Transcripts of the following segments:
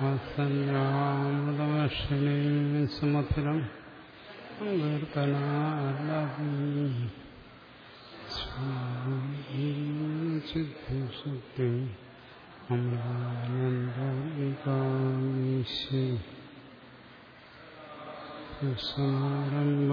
വാത്സല്യാമൃതവർഷിണീ സുമധുരം സിദ്ധിശക്തി അമൃതാനന്ദീശി സമാരംഭ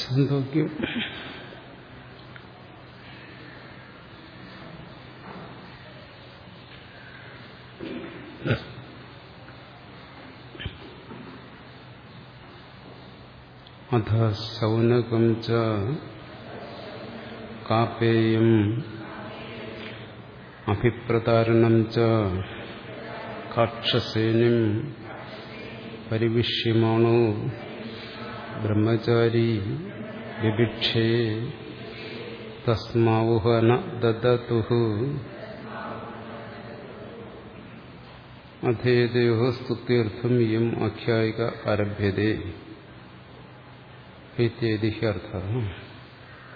ഛന്തോക്യം അധ ശൗനകം ച കാപേയം അഭിപ്രതാരണം ച കാക്ഷസേനും പരിവിഷ്യമാണോ ബ്രഹ്മചാരി വിഭിക്ഷേ തസ്മാവുഹ ന ദദതുഹു അധേതയോ സ്തുത്യർത്ഥം ഇയം ആഖ്യായിക ആരഭ്യതേ ഇത്യർത്ഥ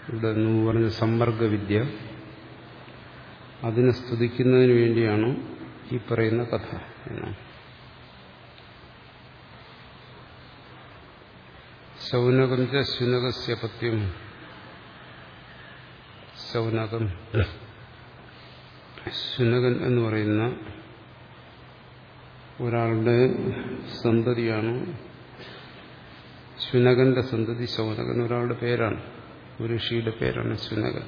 ഇവിടെ എന്ന് പറഞ്ഞ സമ്പർക്കവിദ്യ അതിനെ സ്തുതിക്കുന്നതിന് വേണ്ടിയാണ് ഈ പറയുന്ന കഥ എന്നാണ്. ശൗനകം ച പത്യം ശൗനകം ശുനകൻ എന്ന് പറയുന്ന ഒരാളുടെ സന്തതിയാണ് ശുനകന്റെ സന്തതി ശൗനകൻ ഒരാളുടെ പേരാണ് ഒരു ഋഷിയുടെ പേരാണ് ശുനകൻ.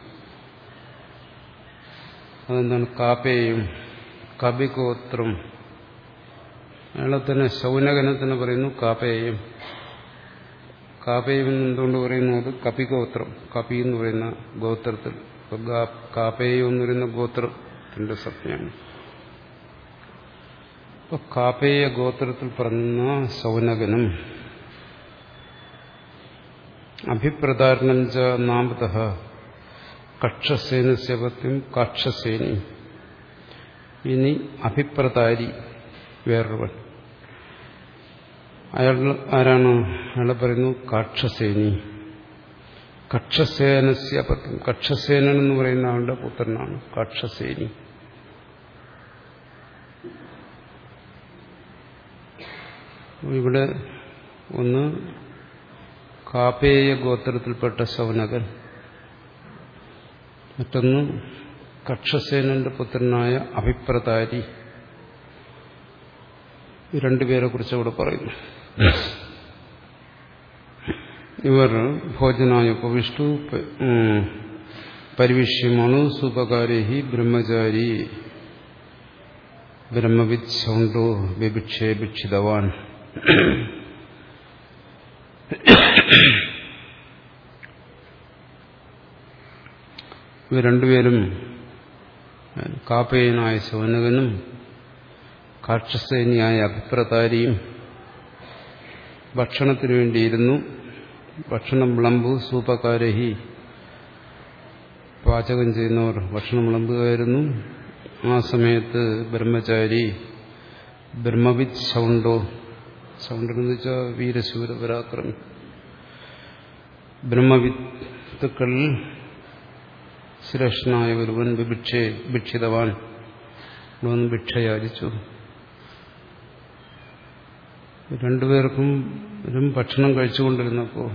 അതെന്താണ്? കാപ്പേയും കപിഗോത്രം അയാളെ തന്നെ ശൗനകനെ തന്നെ പറയുന്നു കാപ്പേയും. കാപ്പേയം എന്തുകൊണ്ട് പറയുന്നു അത് കപിഗോത്രം കപി എന്ന് പറയുന്ന ഗോത്രത്തിൽ. കാപ്പേയം എന്ന് പറയുന്ന ഗോത്രത്തിന്റെ സത്യമാണ് അപ്പൊ കാപ്പേയ ഗോത്രത്തിൽ പറഞ്ഞ സൗനകനും. അഭിപ്രധാരണം ച നാമത കക്ഷസേനസ്യപത്യം കാക്ഷസേനി. ഇനി അഭിപ്രതാരി വേറൊരുവൻ. അയാൾ ആരാണ്? അയാളെ പറയുന്നു കാക്ഷസേനി. കക്ഷസേനസ്യ പത്യം കക്ഷസേനൻ എന്ന് പറയുന്ന ആളുടെ പുത്രനാണ് കാക്ഷസേനി. ഇവിടെ ഒന്ന് കാപേയ ഗോത്രത്തിൽപ്പെട്ട സൗനകൻ. മറ്റൊന്ന് കക്ഷസേനന്റെ പുത്രനായ അഭിപ്രതാരി. രണ്ടുപേരെ കുറിച്ച് അവിടെ പറയുന്നു. ഇവർ ഭോജനായ ഉപവിഷ്ടു പരിവിഷ്യമാണ് സുപകാരേഹി ബ്രഹ്മചാരി ബ്രഹ്മവിത് സൗണ്ടോ വിഭിക്ഷേ ഭിക്ഷിതവാൻ. ഇവർ രണ്ടുപേരും കാപ്പയനായ ശൗനകനും കാക്ഷസേനിയായ അഭിപ്രതാരിയും ഭക്ഷണത്തിനു വേണ്ടിയിരുന്നു. ഭക്ഷണം വിളമ്പു സൂപ്പക്കാരഹി. പാചകം ചെയ്യുന്നവർ ഭക്ഷണം വിളമ്പുകയായിരുന്നു. ആ സമയത്ത് ബ്രഹ്മചാരി ബ്രഹ്മവിത് സൗണ്ടോ സൗണ്ട് എന്ന് വെച്ചാൽ വീരശൂര പരാക്രമി ബ്രഹ്മവിത്തുക്കൾ ശ്രേഷ്ഠനായ ഒരുവൻ വിഭിക്ഷേ ഭിക്ഷിതവാൻ ഇവിടെ വന്ന് ഭിക്ഷ യാചിച്ചു രണ്ടുപേർക്കും ഭക്ഷണം കഴിച്ചുകൊണ്ടിരുന്നപ്പോൾ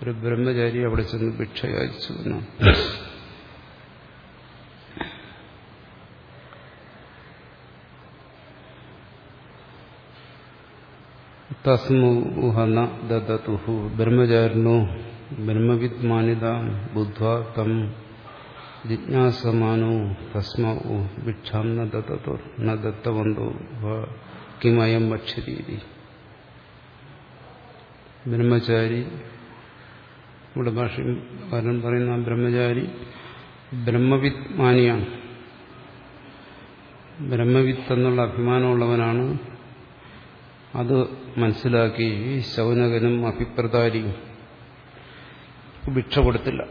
ഒരു ബ്രഹ്മചാരി അവിടെ ചെന്ന് ഭിക്ഷ യാചിച്ചു എന്നാണ് തസ്മുഹന ദദതുഹു. ബ്രഹ്മചാരിണോ ബ്രഹ്മവിദ് മാനിത ബുദ്ധ്വ തം ജിജ്ഞാസമാനോ തസ്മ ഭിക്ഷാം ന ദത്തവന്തോ കിമയം ഭക്ഷ്യരീതി ബ്രഹ്മചാരി ഇവിടെ ഭാഷകാരൻ പറയുന്ന ബ്രഹ്മചാരി ബ്രഹ്മവിത്മാനിയാണ്. ബ്രഹ്മവിത്ത് എന്നുള്ള അഭിമാനമുള്ളവനാണ്. അത് മനസ്സിലാക്കി ശൗനകനും അഭിപ്രതാരിയും ഭിക്ഷ കൊടുത്തില്ല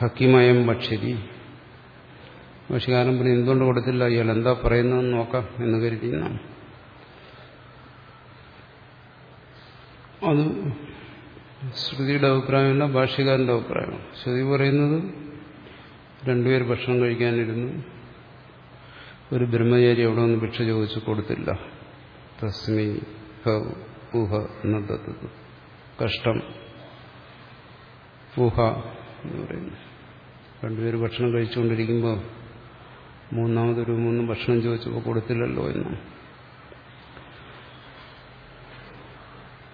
ഹക്കിമയം ഭക്ഷ്യരി ഭക്ഷ്യകാരൻ പറഞ്ഞു എന്തുകൊണ്ട് കൊടുത്തില്ല? ഇയാൾ എന്താ പറയുന്നതെന്ന് നോക്കാം എന്ന് കരുതി അത് ശ്രുതിയുടെ അഭിപ്രായമല്ല ഭാഷ്യകാരന്റെ അഭിപ്രായമാണ് ശ്രുതി പറയുന്നത് രണ്ടുപേർ ഭക്ഷണം കഴിക്കാനിരുന്നു. ഒരു ബ്രഹ്മചാരി അവിടെ നിന്ന് ഭിക്ഷ ചോദിച്ചു കൊടുത്തില്ല. തസ്മി ഊഹ എന്നത് കഷ്ടം. ഊഹ എന്ന് പറയുന്നു. രണ്ടുപേര് ഭക്ഷണം കഴിച്ചുകൊണ്ടിരിക്കുമ്പോൾ മൂന്നാമതൊരു മൂന്ന് ഭക്ഷണം ചോദിച്ചപ്പോൾ കൊടുത്തില്ലല്ലോ എന്ന്.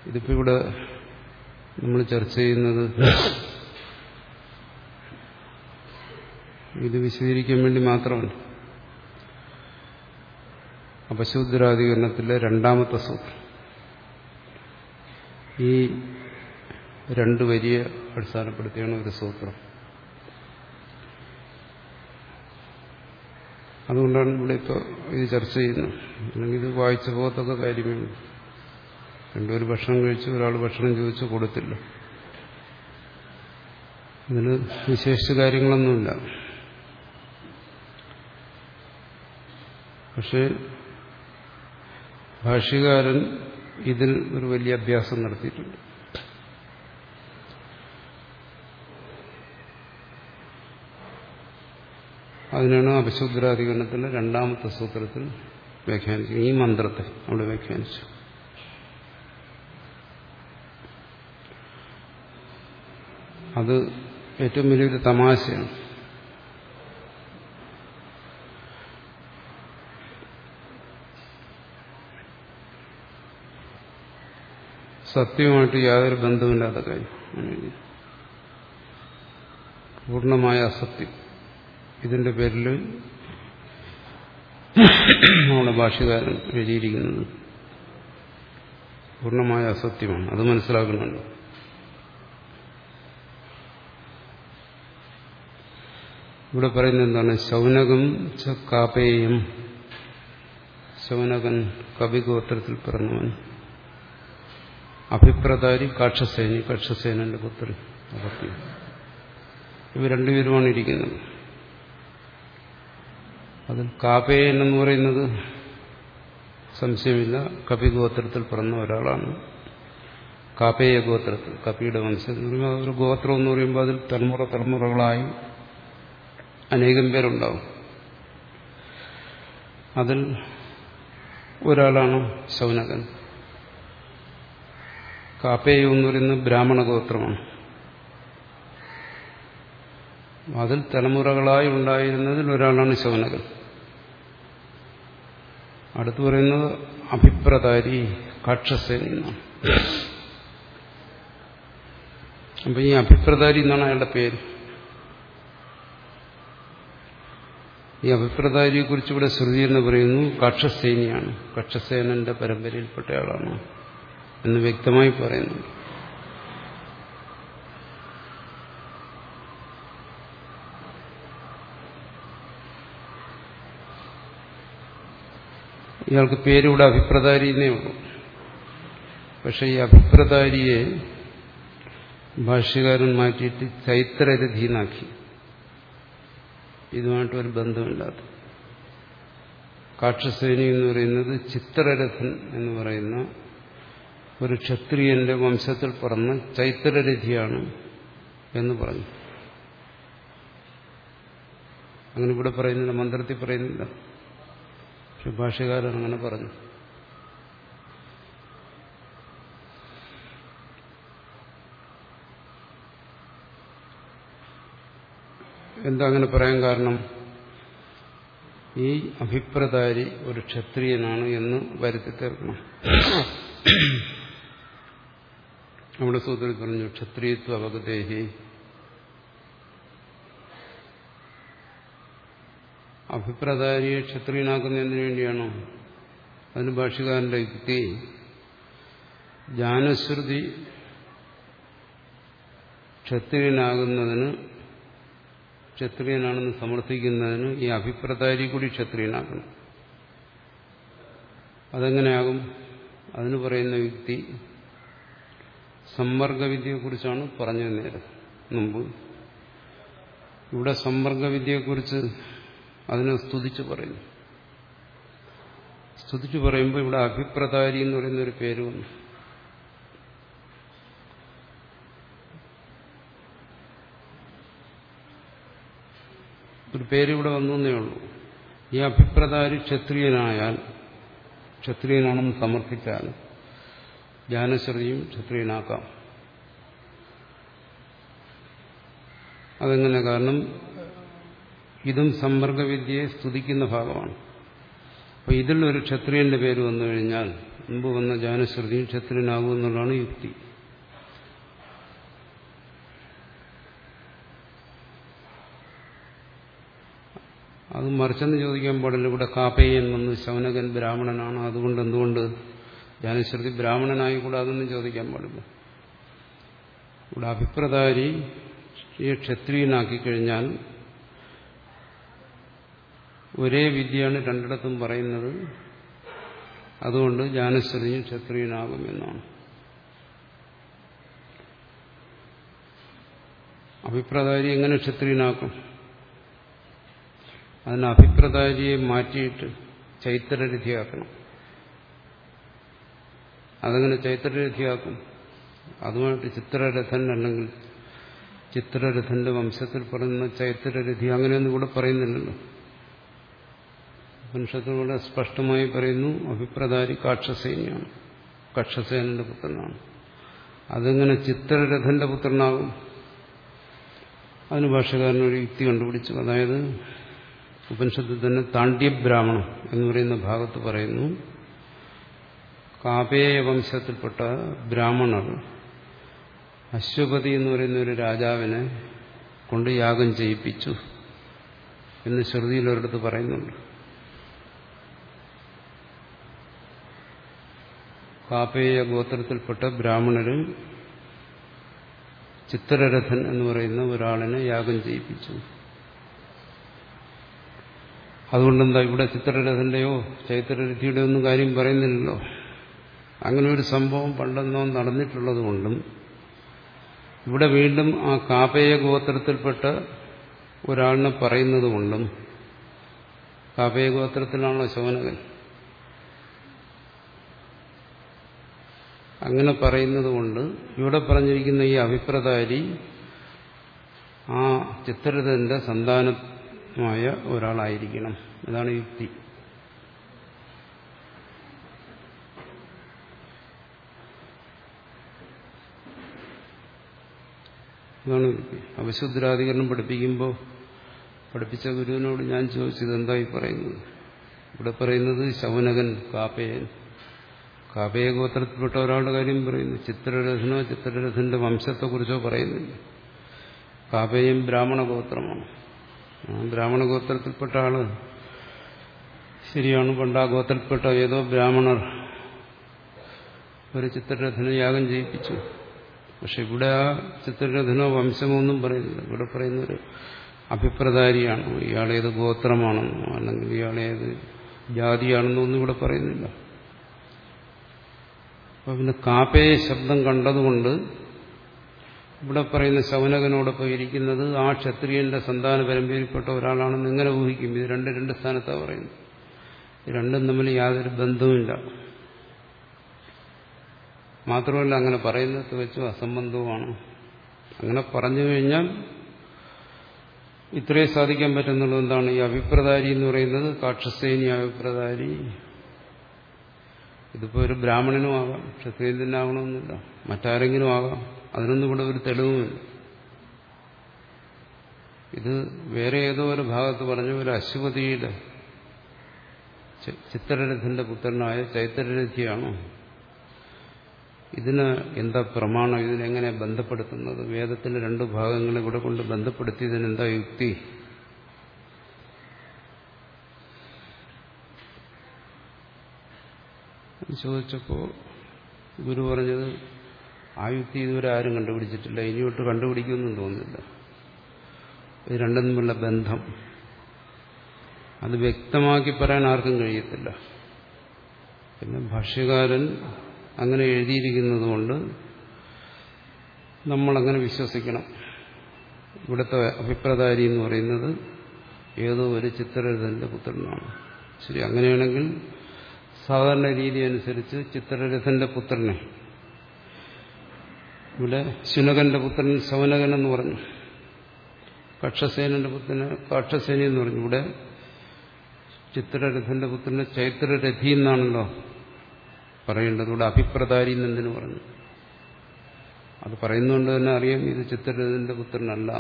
ഇതിപ്പോ ഇവിടെ നമ്മൾ ചർച്ച ചെയ്യുന്നത് ഇത് വിശദീകരിക്കാൻ വേണ്ടി മാത്രമല്ല അപശുദ്രാധികരണത്തിലെ രണ്ടാമത്തെ സൂത്രം. ഈ രണ്ട് വലിയ അടിസ്ഥാനപ്പെടുത്തിയാണ് ഒരു സൂത്രം. അതുകൊണ്ടാണ് ഇവിടെ ഇപ്പോൾ ഇത് ചർച്ച ചെയ്യുന്നത്. അല്ലെങ്കിൽ ഇത് വായിച്ച പോകത്തൊക്കെ കാര്യമേ ഉള്ളൂ രണ്ടുപേർ ഭക്ഷണം കഴിച്ചു ഒരാൾ ഭക്ഷണം ചോദിച്ചു കൊടുത്തില്ല. ഇതിന് വിശേഷിച്ച കാര്യങ്ങളൊന്നുമില്ല. പക്ഷേ ഭാഷ്യകാരൻ ഇതിൽ ഒരു വലിയ അഭ്യാസം നടത്തിയിട്ടുണ്ട്. അതിനാണ് അപശുദ്രാധികരണത്തിന്റെ രണ്ടാമത്തെ സൂത്രത്തിൽ വ്യാഖ്യാനിച്ചു ഈ മന്ത്രത്തെ അവിടെ വ്യാഖ്യാനിച്ചു. അത് ഏറ്റവും വലിയൊരു തമാശയാണ്. സത്യവുമായിട്ട് യാതൊരു ബന്ധമില്ലാത്ത കാര്യം. പൂർണമായ അസത്യം. ഇതിന്റെ പേരിൽ നമ്മുടെ ഭാഷകാരൻ എഴുതിയിരിക്കുന്നത് പൂർണമായ അസത്യമാണ്. അത് മനസ്സിലാക്കുന്നുണ്ട് ഇവിടെ പറയുന്നത് എന്താണ്? ശൗനകം ച കാപേയം. ശൗനകൻ കവിഗോത്രത്തിൽ പിറന്നവൻ. അഭിപ്രതാരി കാക്ഷസേനി കാക്ഷസേനന്റെ പുത്രൻ ഇവ രണ്ടുപേരുമാണ് ഇരിക്കുന്നത്. അതിൽ കാപേയൻ എന്ന് പറയുന്നത് സംശയമില്ല. കപിഗോത്രത്തിൽ പിറന്ന ഒരാളാണ്. കാപേയ ഗോത്രത്തിൽ കപിയുടെ വംശം എന്ന് പറയുമ്പോൾ ഒരു ഗോത്രം എന്ന് പറയുമ്പോൾ അതിൽ തലമുറ തലമുറകളായി അനേകം പേരുണ്ടാവും. അതിൽ ഒരാളാണ് ശൗനകൻ കാപ്പേയ എന്ന് പറയുന്നത് ബ്രാഹ്മണ ഗോത്രമാണ്. അതിൽ തലമുറകളായി ഉണ്ടായിരുന്നതിൽ ഒരാളാണ് ശൗനകൻ അടുത്ത് പറയുന്നത് അഭിപ്രതാരി കാക്ഷസേന അപ്പൊ ഈ അഭിപ്രതാരി എന്നാണ് അയാളുടെ പേര്. ഈ അഭിപ്രതാരിയെ കുറിച്ച് ഇവിടെ ശ്രുതി എന്ന് പറയുന്നു കക്ഷസേനിയാണ്. കക്ഷസേനന്റെ പരമ്പരയിൽപ്പെട്ടയാളാണ് എന്ന് വ്യക്തമായി പറയുന്നു ഇയാൾക്ക് പേരിവിടെ അഭിപ്രതാരി എന്നേ ഉള്ളൂ. പക്ഷെ ഈ അഭിപ്രതാരിയെ ഭാഷ്യകാരൻ മാറ്റിയിട്ട് ചൈത്രരഥീനാക്കി ഇതുമായിട്ടൊരു ബന്ധമില്ലാത്ത. കാക്ഷസേനി എന്ന് പറയുന്നത് ചിത്രരഥൻ എന്ന് പറയുന്ന ഒരു ക്ഷത്രിയന്റെ വംശത്തിൽ പറഞ്ഞ ചൈത്രരഥിയാണ് എന്ന് പറഞ്ഞു. അങ്ങനെ ഇവിടെ പറയുന്നില്ല മന്ത്രത്തിൽ പറയുന്നില്ല. പക്ഷെ ഭാഷകാരൻ അങ്ങനെ പറഞ്ഞു. എന്താ അങ്ങനെ പറയാൻ കാരണം? ഈ അഭിപ്രദാരി ഒരു ക്ഷത്രിയനാണ് എന്ന് വരുത്തി തീർക്കണം. നമ്മുടെ സൂത്രത്തിൽ പറഞ്ഞു ക്ഷത്രിയത്വ അവഗതേഹി. അഭിപ്രദാരിയെ ക്ഷത്രിയനാക്കുന്നതിന് വേണ്ടിയാണോ? അതിന് ഭാഷകാരന്റെ യുക്തി. ജ്ഞാനശ്രുതി ക്ഷത്രിയനാകുന്നതിന് ക്ഷത്രിയനാണെന്ന് സമർത്ഥിക്കുന്നതിന് ഈ അഭിപ്രദാരി കൂടി ക്ഷത്രിയനാക്കണം അതെങ്ങനെയാകും? അതിന് പറയുന്ന യുക്തി സമ്മർഗവിദ്യയെക്കുറിച്ചാണ് പറഞ്ഞത് നേരം മുമ്പ്. ഇവിടെ സമ്മർഗവിദ്യയെക്കുറിച്ച് അതിനെ സ്തുതിച്ചു പറയുന്നു. സ്തുതിച്ചു പറയുമ്പോൾ ഇവിടെ അഭിപ്രതാരി എന്ന് പറയുന്ന ഒരു പേര് വന്നു. ഒരു പേര് ഇവിടെ വന്നു എന്നേ ഉള്ളൂ. ഈ അഭിപ്രതാരി ക്ഷത്രിയനായാൽ ക്ഷത്രിയനാണെന്ന് സമർത്ഥിച്ചാൽ ജ്ഞാനശ്രുതിയും ക്ഷത്രിയനാക്കാം. അതെങ്ങനെ? കാരണം ഇതും സമ്പർക്കവിദ്യയെ സ്തുതിക്കുന്ന ഭാഗമാണ്. അപ്പോൾ ഇതിൽ ഒരു ക്ഷത്രിയന്റെ പേര് വന്നു കഴിഞ്ഞാൽ മുമ്പ് വന്ന ജ്ഞാനശ്രുതിയും ക്ഷത്രിയനാകും എന്നുള്ളതാണ് യുക്തി. അത് മറിച്ചെന്ന് ചോദിക്കാൻ പാടില്ല. ഇവിടെ കാപ്പയ്യൻ വന്ന് ശൗനകൻ ബ്രാഹ്മണനാണ്. അതുകൊണ്ട് എന്തുകൊണ്ട് ജ്ഞാനശ്രുതി ബ്രാഹ്മണനായി കൂടെ അതൊന്നും ചോദിക്കാൻ പാടില്ല. ഇവിടെ അഭിപ്രദാരി ക്ഷത്രിയനാക്കി കഴിഞ്ഞാൽ ഒരേ വിദ്യയാണ് രണ്ടിടത്തും പറയുന്നത്. അതുകൊണ്ട് ജ്ഞാനശ്രുതിയും ക്ഷത്രിയനാകും എന്നാണ്. അഭിപ്രദാരി എങ്ങനെ ക്ഷത്രിയനാക്കും? അതിന് അഭിപ്രദാരിയെ മാറ്റിയിട്ട് ചൈത്രരഥിയാക്കണം. അതങ്ങനെ ചൈത്രരഥിയാക്കും? അതുമായിട്ട് ചിത്രരഥൻ അല്ലെങ്കിൽ ചിത്രരഥന്റെ വംശത്തിൽ പറയുന്ന ചൈത്രരഥി അങ്ങനെയൊന്നും ഇവിടെ പറയുന്നില്ലല്ലോ. ഉപനിഷത്തിലൂടെ സ്പഷ്ടമായി പറയുന്നു അഭിപ്രദാരി കാക്ഷസേനയാണ്. കക്ഷസേനന്റെ പുത്രനാണ്. അതെങ്ങനെ ചിത്രരഥന്റെ പുത്രനാകും? അതിന് ഭാഷകാരനൊരു യുക്തി കണ്ടുപിടിച്ചു. അതായത് ഉപനിഷത്തിൽ തന്നെ താണ്ഡ്യബ്രാഹ്മണം എന്ന് പറയുന്ന ഭാഗത്ത് പറയുന്നു കാപേയ വംശത്തിൽപ്പെട്ട ബ്രാഹ്മണർ അശ്വപതി എന്ന് പറയുന്ന ഒരു രാജാവിനെ കൊണ്ട് യാഗം ചെയ്യിപ്പിച്ചു എന്ന് ശ്രുതിയിൽ ഒരിടത്ത് പറയുന്നുണ്ട്. കാപേയ ഗോത്രത്തിൽപ്പെട്ട ബ്രാഹ്മണര് ചിത്രരഥൻ എന്ന് പറയുന്ന ഒരാളിനെ യാഗം ചെയ്യിപ്പിച്ചു. അതുകൊണ്ടെന്താ ഇവിടെ ചിത്രരഥന്റെയോ ചൈത്രരഥിയുടെ ഒന്നും കാര്യം പറയുന്നില്ലല്ലോ. അങ്ങനെ ഒരു സംഭവം പണ്ടെന്നോ നടന്നിട്ടുള്ളത് കൊണ്ടും ഇവിടെ വീണ്ടും ആ കാപേയ ഗോത്രത്തിൽപ്പെട്ട ഒരാളിനെ പറയുന്നത് കൊണ്ടും കാപേയ ഗോത്രത്തിലാണല്ലോ ശോനകൻ. അങ്ങനെ പറയുന്നത് കൊണ്ട് ഇവിടെ പറഞ്ഞിരിക്കുന്ന ഈ അഭിപ്രദാരി ആ ചിത്രരഥന്റെ സന്താനമായ ഒരാളായിരിക്കണം. ഇതാണ് യുക്തി. ഇതാണ് അവശുദ്രാധികരണം പഠിപ്പിക്കുമ്പോൾ പഠിപ്പിച്ച ഗുരുവിനോട് ഞാൻ ചോദിച്ചത് എന്തായി പറയുന്നത്? ഇവിടെ പറയുന്നത് ശൗനകൻ കാപ്പയൻ കാപയ ഗോത്രത്തിൽപ്പെട്ട ഒരാളുടെ കാര്യം പറയുന്നു. ചിത്രരഥനോ ചിത്രരഥന്റെ വംശത്തെക്കുറിച്ചോ പറയുന്നില്ല. കാവ്യയും ബ്രാഹ്മണ ഗോത്രമാണ്. ബ്രാഹ്മണ ഗോത്രത്തിൽപ്പെട്ട ആൾ ശരിയാണ്. പണ്ട് ആ ഗോത്രത്തിൽപ്പെട്ട ഏതോ ബ്രാഹ്മണർ ഒരു ചിത്രരഥനെ യാഗം ചെയ്യിപ്പിച്ചു. പക്ഷെ ഇവിടെ ആ ചിത്രരഥനോ വംശമോ ഒന്നും പറയുന്നില്ല. ഇവിടെ പറയുന്നൊരു അഭിപ്രദാരിയാണോ ഇയാളേത് ഗോത്രമാണെന്നോ അല്ലെങ്കിൽ ഇയാളേത് ജാതിയാണെന്നോ ഒന്നും ഇവിടെ പറയുന്നില്ല. അപ്പൊ പിന്നെ കാപ്പയെ ശബ്ദം കണ്ടതുകൊണ്ട് ഇവിടെ പറയുന്ന ശൗനകനോടൊപ്പം ഇരിക്കുന്നത് ആ ക്ഷത്രിയന്റെ സന്താന പരമ്പരയിൽപ്പെട്ട ഒരാളാണെന്ന് എങ്ങനെ ഊഹിക്കും. ഇത് രണ്ട് രണ്ട് സ്ഥാനത്താണ് പറയുന്നത്. രണ്ടും തമ്മിൽ യാതൊരു ബന്ധവുമില്ല. മാത്രമല്ല അങ്ങനെ പറയുന്നത് വെച്ചും അസംബന്ധവുമാണ്. അങ്ങനെ പറഞ്ഞു കഴിഞ്ഞാൽ ഇത്രയും സാധിക്കാൻ പറ്റുന്നുള്ളത് എന്താണ് ഈ അഭിപ്രദാരി എന്ന് പറയുന്നത് കാക്ഷസേനി അഭിപ്രദാരി ഇതിപ്പോ ഒരു ബ്രാഹ്മണനും ആകാം ക്ഷത്രിയൻ തന്നെ ആകണമെന്നില്ല. മറ്റാരെങ്കിലും ആകാം. അതിനൊന്നും ഇവിടെ ഒരു തെളിവുമില്ല. ഇത് വേറെ ഏതോ ഒരു ഭാഗത്ത് പറഞ്ഞ ഒരു അശ്വതിയുടെ ചിത്രരഥന്റെ പുത്രനായ ചൈത്രരഥിയാണോ? ഇതിന് എന്താ പ്രമാണം? ഇതിനെങ്ങനെ ബന്ധപ്പെടുത്തുന്നത്? വേദത്തിന്റെ രണ്ട് ഭാഗങ്ങളെ കൂടെ കൊണ്ട് ബന്ധപ്പെടുത്തിയതിനെന്താ യുക്തി? ചോദിച്ചപ്പോ ഗുരു പറഞ്ഞത് ആ യുക്തി ഇതുവരെ ആരും കണ്ടുപിടിച്ചിട്ടില്ല. ഇനിയോട്ട് കണ്ടുപിടിക്കുമെന്നും തോന്നുന്നില്ല ഇത് രണ്ടും തമ്മിലുള്ള ബന്ധം. അത് വ്യക്തമാക്കി പറയാൻ ആർക്കും കഴിയത്തില്ല. പിന്നെ ഭാഷ്യകാരൻ അങ്ങനെ എഴുതിയിരിക്കുന്നത് കൊണ്ട് നമ്മളങ്ങനെ വിശ്വസിക്കണം. ഇവിടുത്തെ അഭിപ്രദാരി എന്ന് പറയുന്നത് ഏതോ ഒരു ചിത്രരഥന്റെ പുത്രനാണ്. ശരി അങ്ങനെയാണെങ്കിൽ സാധാരണ രീതി അനുസരിച്ച് ചിത്രരഥന്റെ പുത്രനെ. ഇവിടെ ശുനകന്റെ പുത്രൻ സൗനകൻ എന്ന് പറഞ്ഞു. കക്ഷസേനന്റെ പുത്രന് കാക്ഷസേന എന്ന് പറഞ്ഞു. ഇവിടെ ചിത്രരഥന്റെ പുത്രന് ചൈത്രരഥി എന്നാണല്ലോ പറയേണ്ടത്. ഇവിടെ അഭിപ്രദാരി എന്നെന്തിനു പറഞ്ഞു? അത് പറയുന്നതുകൊണ്ട് തന്നെ അറിയാം ഇത് ചിത്രരഥന്റെ പുത്രനല്ല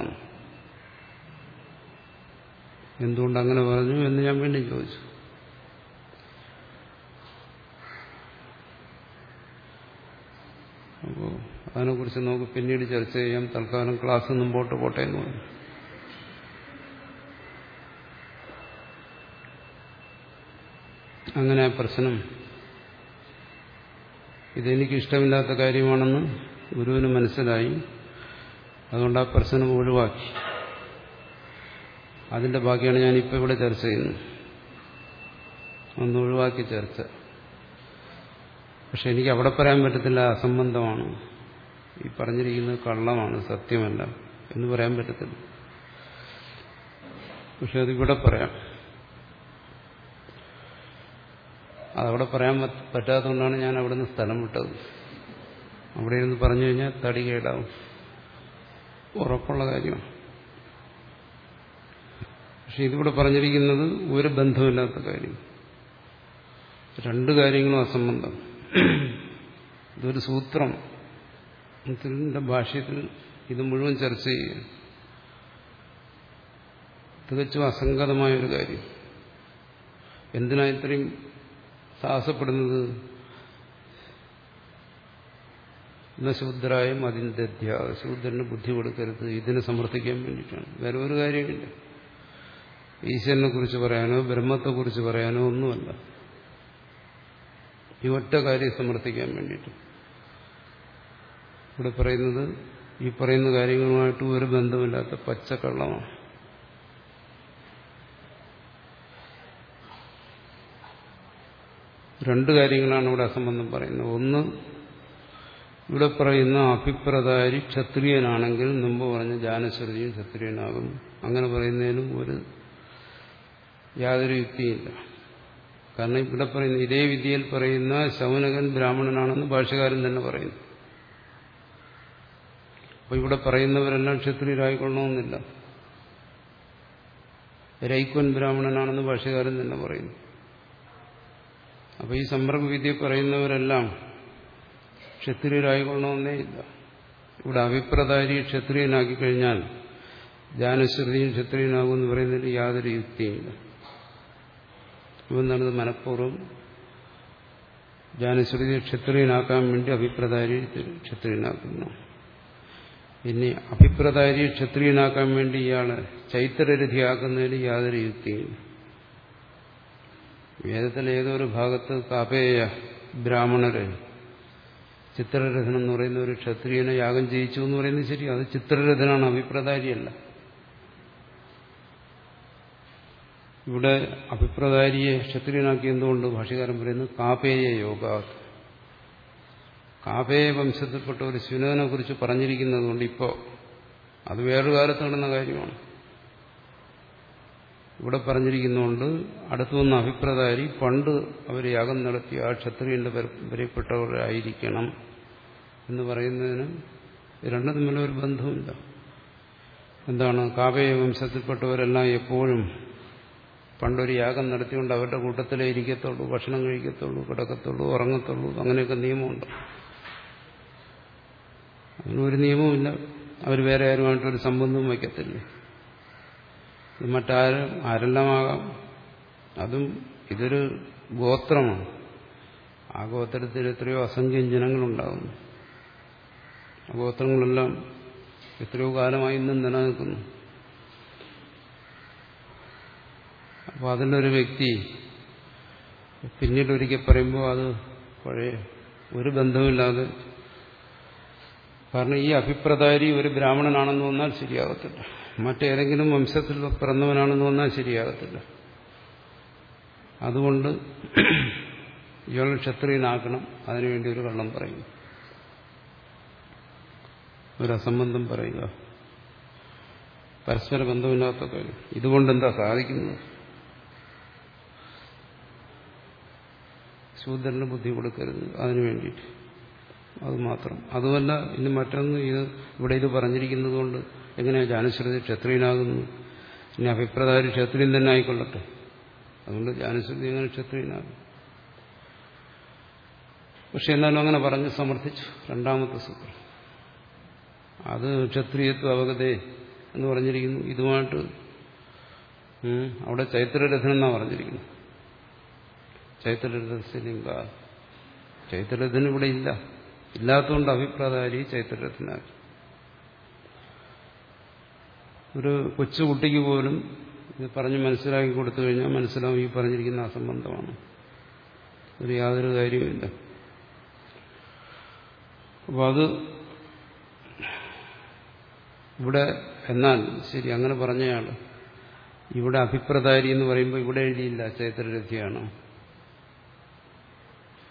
എന്തുകൊണ്ട് അങ്ങനെ പറഞ്ഞു എന്ന് ഞാൻ വീണ്ടും ചോദിച്ചു അപ്പോൾ അതിനെക്കുറിച്ച് നമുക്ക് പിന്നീട് ചർച്ച ചെയ്യാം. തൽക്കാലം ക്ലാസ് മുമ്പോട്ട് പോട്ടെ എന്ന് പറഞ്ഞു. അങ്ങനെ ആ പ്രശ്നം. ഇതെനിക്ക് ഇഷ്ടമില്ലാത്ത കാര്യമാണെന്ന് ഗുരുവിന് മനസ്സിലായി. അതുകൊണ്ട് ആ പ്രശ്നം ഒഴിവാക്കി. അതിന്റെ ബാക്കിയാണ് ഞാനിപ്പോൾ ഇവിടെ ചർച്ച ചെയ്യുന്നത്. ഒന്ന് ഒഴിവാക്കി ചർച്ച പക്ഷെ എനിക്ക് അവിടെ പറയാൻ പറ്റത്തില്ല അസംബന്ധമാണ് ഈ പറഞ്ഞിരിക്കുന്നത് കള്ളമാണ് സത്യമല്ല എന്ന് പറയാൻ പറ്റത്തില്ല. പക്ഷെ അതിവിടെ പറയാം. അതവിടെ പറയാൻ പറ്റാത്തതുകൊണ്ടാണ് ഞാൻ അവിടെ നിന്ന് സ്ഥലം വിട്ടത്. അവിടെ ഇരുന്ന് പറഞ്ഞു കഴിഞ്ഞാൽ തടി കേടാവും. ഉറപ്പുള്ള കാര്യമാണ് പക്ഷെ ഇതിവിടെ പറഞ്ഞിരിക്കുന്നത് ഒരു ബന്ധമില്ലാത്ത കാര്യം. രണ്ട് കാര്യങ്ങളും അസംബന്ധം. ഇതൊരു സൂത്രം. ഭാഷ്യത്തിൽ ഇത് മുഴുവൻ ചർച്ച ചെയ്യുക തികച്ചും അസംഗതമായ ഒരു കാര്യം. എന്തിനാ ഇത്രയും സാഹസപ്പെടുന്നത്? ശൂദ്രായ അതിന്റെ ശൂദ്രന് ബുദ്ധി കൊടുക്കരുത് ഇതിനെ സമർത്ഥിക്കാൻ വേണ്ടിയിട്ടാണ്. വേറെ ഒരു കാര്യമില്ല ഈശ്വരനെ കുറിച്ച് പറയാനോ ബ്രഹ്മത്തെ കുറിച്ച് പറയാനോ ഒന്നുമല്ല. ഈ ഒറ്റ കാര്യം സമർത്ഥിക്കാൻ വേണ്ടിയിട്ട്. ഇവിടെ പറയുന്നത് ഈ പറയുന്ന കാര്യങ്ങളുമായിട്ട് ഒരു ബന്ധമില്ലാത്ത പച്ചക്കള്ളമാണ്. രണ്ട് കാര്യങ്ങളാണ് ഇവിടെ അസംബന്ധം പറയുന്നത്. ഒന്ന് ഇവിടെ പറയുന്ന അഭിപ്രദാരി ക്ഷത്രിയനാണെങ്കിൽ മുമ്പ് പറഞ്ഞ ജാനശ്രുതിയും ക്ഷത്രിയനാകും. അങ്ങനെ പറയുന്നതിനും ഒരു യാതൊരു യുക്തിയില്ല. കാരണം ഇവിടെ പറയുന്ന ഇതേ വിദ്യയിൽ പറയുന്ന ശൗനകൻ ബ്രാഹ്മണനാണെന്ന് ഭാഷകാരൻ തന്നെ പറയുന്നു. അപ്പൊ ഇവിടെ പറയുന്നവരെല്ലാം ക്ഷത്രിയരായിക്കൊള്ളണമെന്നില്ല. രൈക്കൻ ബ്രാഹ്മണനാണെന്ന് ഭാഷകാരൻ തന്നെ പറയുന്നു. അപ്പൊ ഈ സമ്പർക്കവിദ്യ പറയുന്നവരെല്ലാം ക്ഷത്രിയരായിക്കൊള്ളണമെന്നേ ഇല്ല. ഇവിടെ അഭിപ്രദാരി ക്ഷത്രിയനാക്കി കഴിഞ്ഞാൽ ജാനശ്രുതിയും ക്ഷത്രിയനാകുമെന്ന് പറയുന്നതിൽ യാതൊരു യുക്തിയില്ല. ഇവന്നാണ് മനഃപൂർവം ജാനശ്രുതി ക്ഷത്രിയനാക്കാൻ വേണ്ടി അഭിപ്രദാരി ക്ഷത്രിയനാക്കുന്നു. ഇനി അഭിപ്രദാരി ക്ഷത്രിയനാക്കാൻ വേണ്ടി ഇയാളെ ചൈത്രരഥിയാക്കുന്നതിന് യാതൊരു യുക്തിയും വേദത്തിലെ ഏതോ ഒരു ഭാഗത്ത് കാപേയ ബ്രാഹ്മണര് ചിത്രരഥൻ എന്ന് പറയുന്ന ഒരു ക്ഷത്രിയനെ യാഗം ചെയ്യിച്ചു എന്ന് പറയുന്നത് ശരി അത് ചിത്രരഥനാണ് അഭിപ്രദാരിയല്ല ഇവിടെ അഭിപ്രദാരിയെ ക്ഷത്രിയനാക്കി എന്തുകൊണ്ട് ഭാഷകാരൻ പറയുന്നത് കാപേയ യോഗ കാപേയ വംശത്തിൽപ്പെട്ട ഒരു ശുനകനെ കുറിച്ച് പറഞ്ഞിരിക്കുന്നത് കൊണ്ട് ഇപ്പോ അത് വേറൊരു കാലത്ത് നടന്ന കാര്യമാണ്. ഇവിടെ പറഞ്ഞിരിക്കുന്നതുകൊണ്ട് അടുത്തു വന്ന അഭിപ്രായം പണ്ട് അവർ യാഗം നടത്തി ആ ക്ഷത്രിയന്റെ പരമ്പരപ്പെട്ടവരായിരിക്കണം എന്ന് പറയുന്നതിന് രണ്ടും തമ്മിൽ ഒരു ബന്ധവുമില്ല. എന്താണ്? കാവ്യ വംശത്തിൽപ്പെട്ടവരെല്ലാം എപ്പോഴും പണ്ടൊരു യാഗം നടത്തിക്കൊണ്ട് അവരുടെ കൂട്ടത്തിലേ ഇരിക്കത്തുള്ളൂ ഭക്ഷണം കഴിക്കത്തുള്ളൂ കിടക്കത്തുള്ളൂ ഉറങ്ങത്തുള്ളൂ അങ്ങനെയൊക്കെ നിയമമുണ്ട്. അങ്ങനെ ഒരു നിയമവുമില്ല. അവർ വേറെ ആരുമായിട്ടൊരു സംബന്ധവും വയ്ക്കത്തില്ല. മറ്റാരും ആരെല്ലാമാകാം. അതും ഇതൊരു ഗോത്രമാണ്. ആ ഗോത്രത്തിൽ എത്രയോ അസംഖ്യം ജനങ്ങളുണ്ടാകുന്നു. ആ ഗോത്രങ്ങളെല്ലാം എത്രയോ കാലമായി ഇന്നും നിലനിൽക്കുന്നു. അപ്പോൾ അതിലൊരു വ്യക്തി പിന്നീട് ഒരിക്കൽ പറയുമ്പോൾ അത് പഴയ ഒരു ബന്ധമില്ലാതെ കാരണം ഈ അഭിപ്രദാരി ഒരു ബ്രാഹ്മണനാണെന്ന് വന്നാൽ ശരിയാകത്തില്ല മറ്റേതെങ്കിലും വംശത്തിൽ പിറന്നവനാണെന്ന് വന്നാൽ ശരിയാകത്തില്ല. അതുകൊണ്ട് ഇയാൾ ക്ഷത്രിയനാക്കണം അതിനുവേണ്ടി ഒരു കള്ളം പറയുന്നു. ഒരു അസംബന്ധം പറയുക. പരസ്പര ബന്ധമില്ലാത്ത കാര്യം. ഇതുകൊണ്ട് എന്താ സാധിക്കുന്നത്? ശൂദ്രന് ബുദ്ധി കൊടുക്കരുത്. അതിനു വേണ്ടിയിട്ട്. അത് മാത്രം അതുമല്ല ഇനി മറ്റൊന്ന് ഇത് ഇവിടെ ഇത് പറഞ്ഞിരിക്കുന്നത് കൊണ്ട് എങ്ങനെയാ ജാനശ്രുതി ക്ഷത്രിയനാകുന്നു? ഇനി അഭിപ്രായ ക്ഷത്രിയൻ തന്നെ ആയിക്കൊള്ളട്ടെ. അതുകൊണ്ട് ജാനശ്രുതി എങ്ങനെ ക്ഷത്രിയനാകും പക്ഷെ എന്നാലും അങ്ങനെ പറഞ്ഞ് സമർത്ഥിച്ചു. രണ്ടാമത്തെ സൂത്രം. അത് ക്ഷത്രിയത്വ അവഗതേ എന്ന് പറഞ്ഞിരിക്കുന്നു. ഇതുമായിട്ട് അവിടെ ചൈത്രരഥൻ എന്നാ പറഞ്ഞിരിക്കുന്നു. ചൈത്രരഥ ചൈത്രരഥൻ ഇവിടെ ഇല്ല. ഇല്ലാത്തതുകൊണ്ട് ഈ ചൈത്രരഥനാക്കി ഒരു കൊച്ചുകുട്ടിക്ക് പോലും ഇത് പറഞ്ഞ് മനസ്സിലാക്കി കൊടുത്തു കഴിഞ്ഞാൽ മനസ്സിലാവും ഈ പറഞ്ഞിരിക്കുന്ന അസംബന്ധമാണ്. ഒരു യാതൊരു കാര്യവുമില്ല. അപ്പോൾ അത് ഇവിടെ എന്നാൽ ശരി അങ്ങനെ പറഞ്ഞയാൾ ഇവിടെ അഭിപ്രദാരി എന്ന് പറയുമ്പോൾ ഇവിടെ എഴുതിയില്ല ചൈത്രരഥിയാണ്.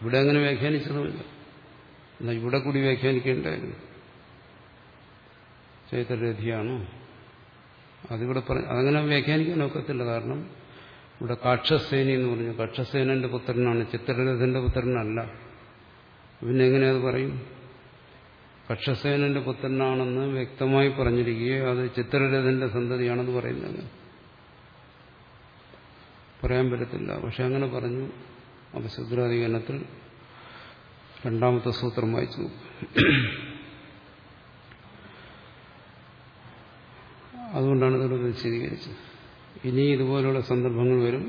ഇവിടെ അങ്ങനെ വ്യാഖ്യാനിച്ചതുമില്ല. എന്നാൽ ഇവിടെ കൂടി വ്യാഖ്യാനിക്കേണ്ടായിരുന്നു ചൈത്രരഥിയാണ്? അതിവിടെ പറ അതങ്ങനെ വ്യാഖ്യാനിക്കാൻ ഒക്കത്തില്ല. കാരണം ഇവിടെ കാക്ഷസേനി എന്ന് പറഞ്ഞു. കാക്ഷസേനന്റെ പുത്രനാണ്. ചിത്രരഥന്റെ പുത്രനല്ല. പിന്നെ എങ്ങനെ അത് പറയും? കക്ഷസേനന്റെ പുത്രനാണെന്ന് വ്യക്തമായി പറഞ്ഞിരിക്കുകയോ അത് ചിത്രരഥന്റെ സന്തതിയാണെന്ന് പറയുന്നത്. പറയാൻ പറ്റത്തില്ല. പക്ഷെ അങ്ങനെ പറഞ്ഞു. അപ്പൊ ശുദ്രാധികരണത്തിൽ രണ്ടാമത്തെ സൂത്രം വായിച്ചു. അതുകൊണ്ടാണ് ഇതൊരു വിശദീകരിച്ചത്. ഇനി ഇതുപോലുള്ള സന്ദർഭങ്ങൾ വരും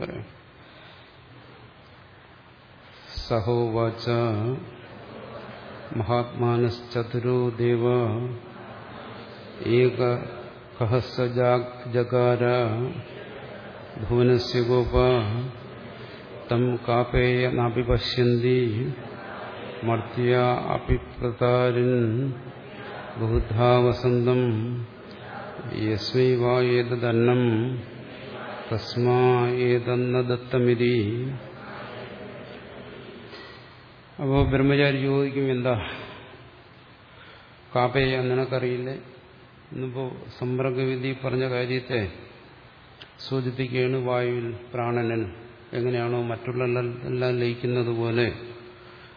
പറയാം. സഹോവാച മഹാത്മാനശ്ചതുരോ ദേവ ഏക ജകാര ഭുവനസ്യ ഗോപ തം കാപേയ മർത്യ അപിപ്രതാരിൻ ബഹുധാ വസന്തം യസ്മൈ വാ ഏതദന്നം തസ്മാ ഏതന്ന ദത്തമിതി അപ്പോൾ ബ്രഹ്മചാരി ചോദിക്കും എന്താ? കാപ്പയ നിനക്കറിയില്ലേ? ഇന്നിപ്പോ സമ്പർക്കവിധി പറഞ്ഞ കാര്യത്തെ സൂചിപ്പിക്കുകയാണ് വായുവിൽ പ്രാണനൻ. എങ്ങനെയാണോ മറ്റുള്ള എല്ലാം ലയിക്കുന്നത് പോലെ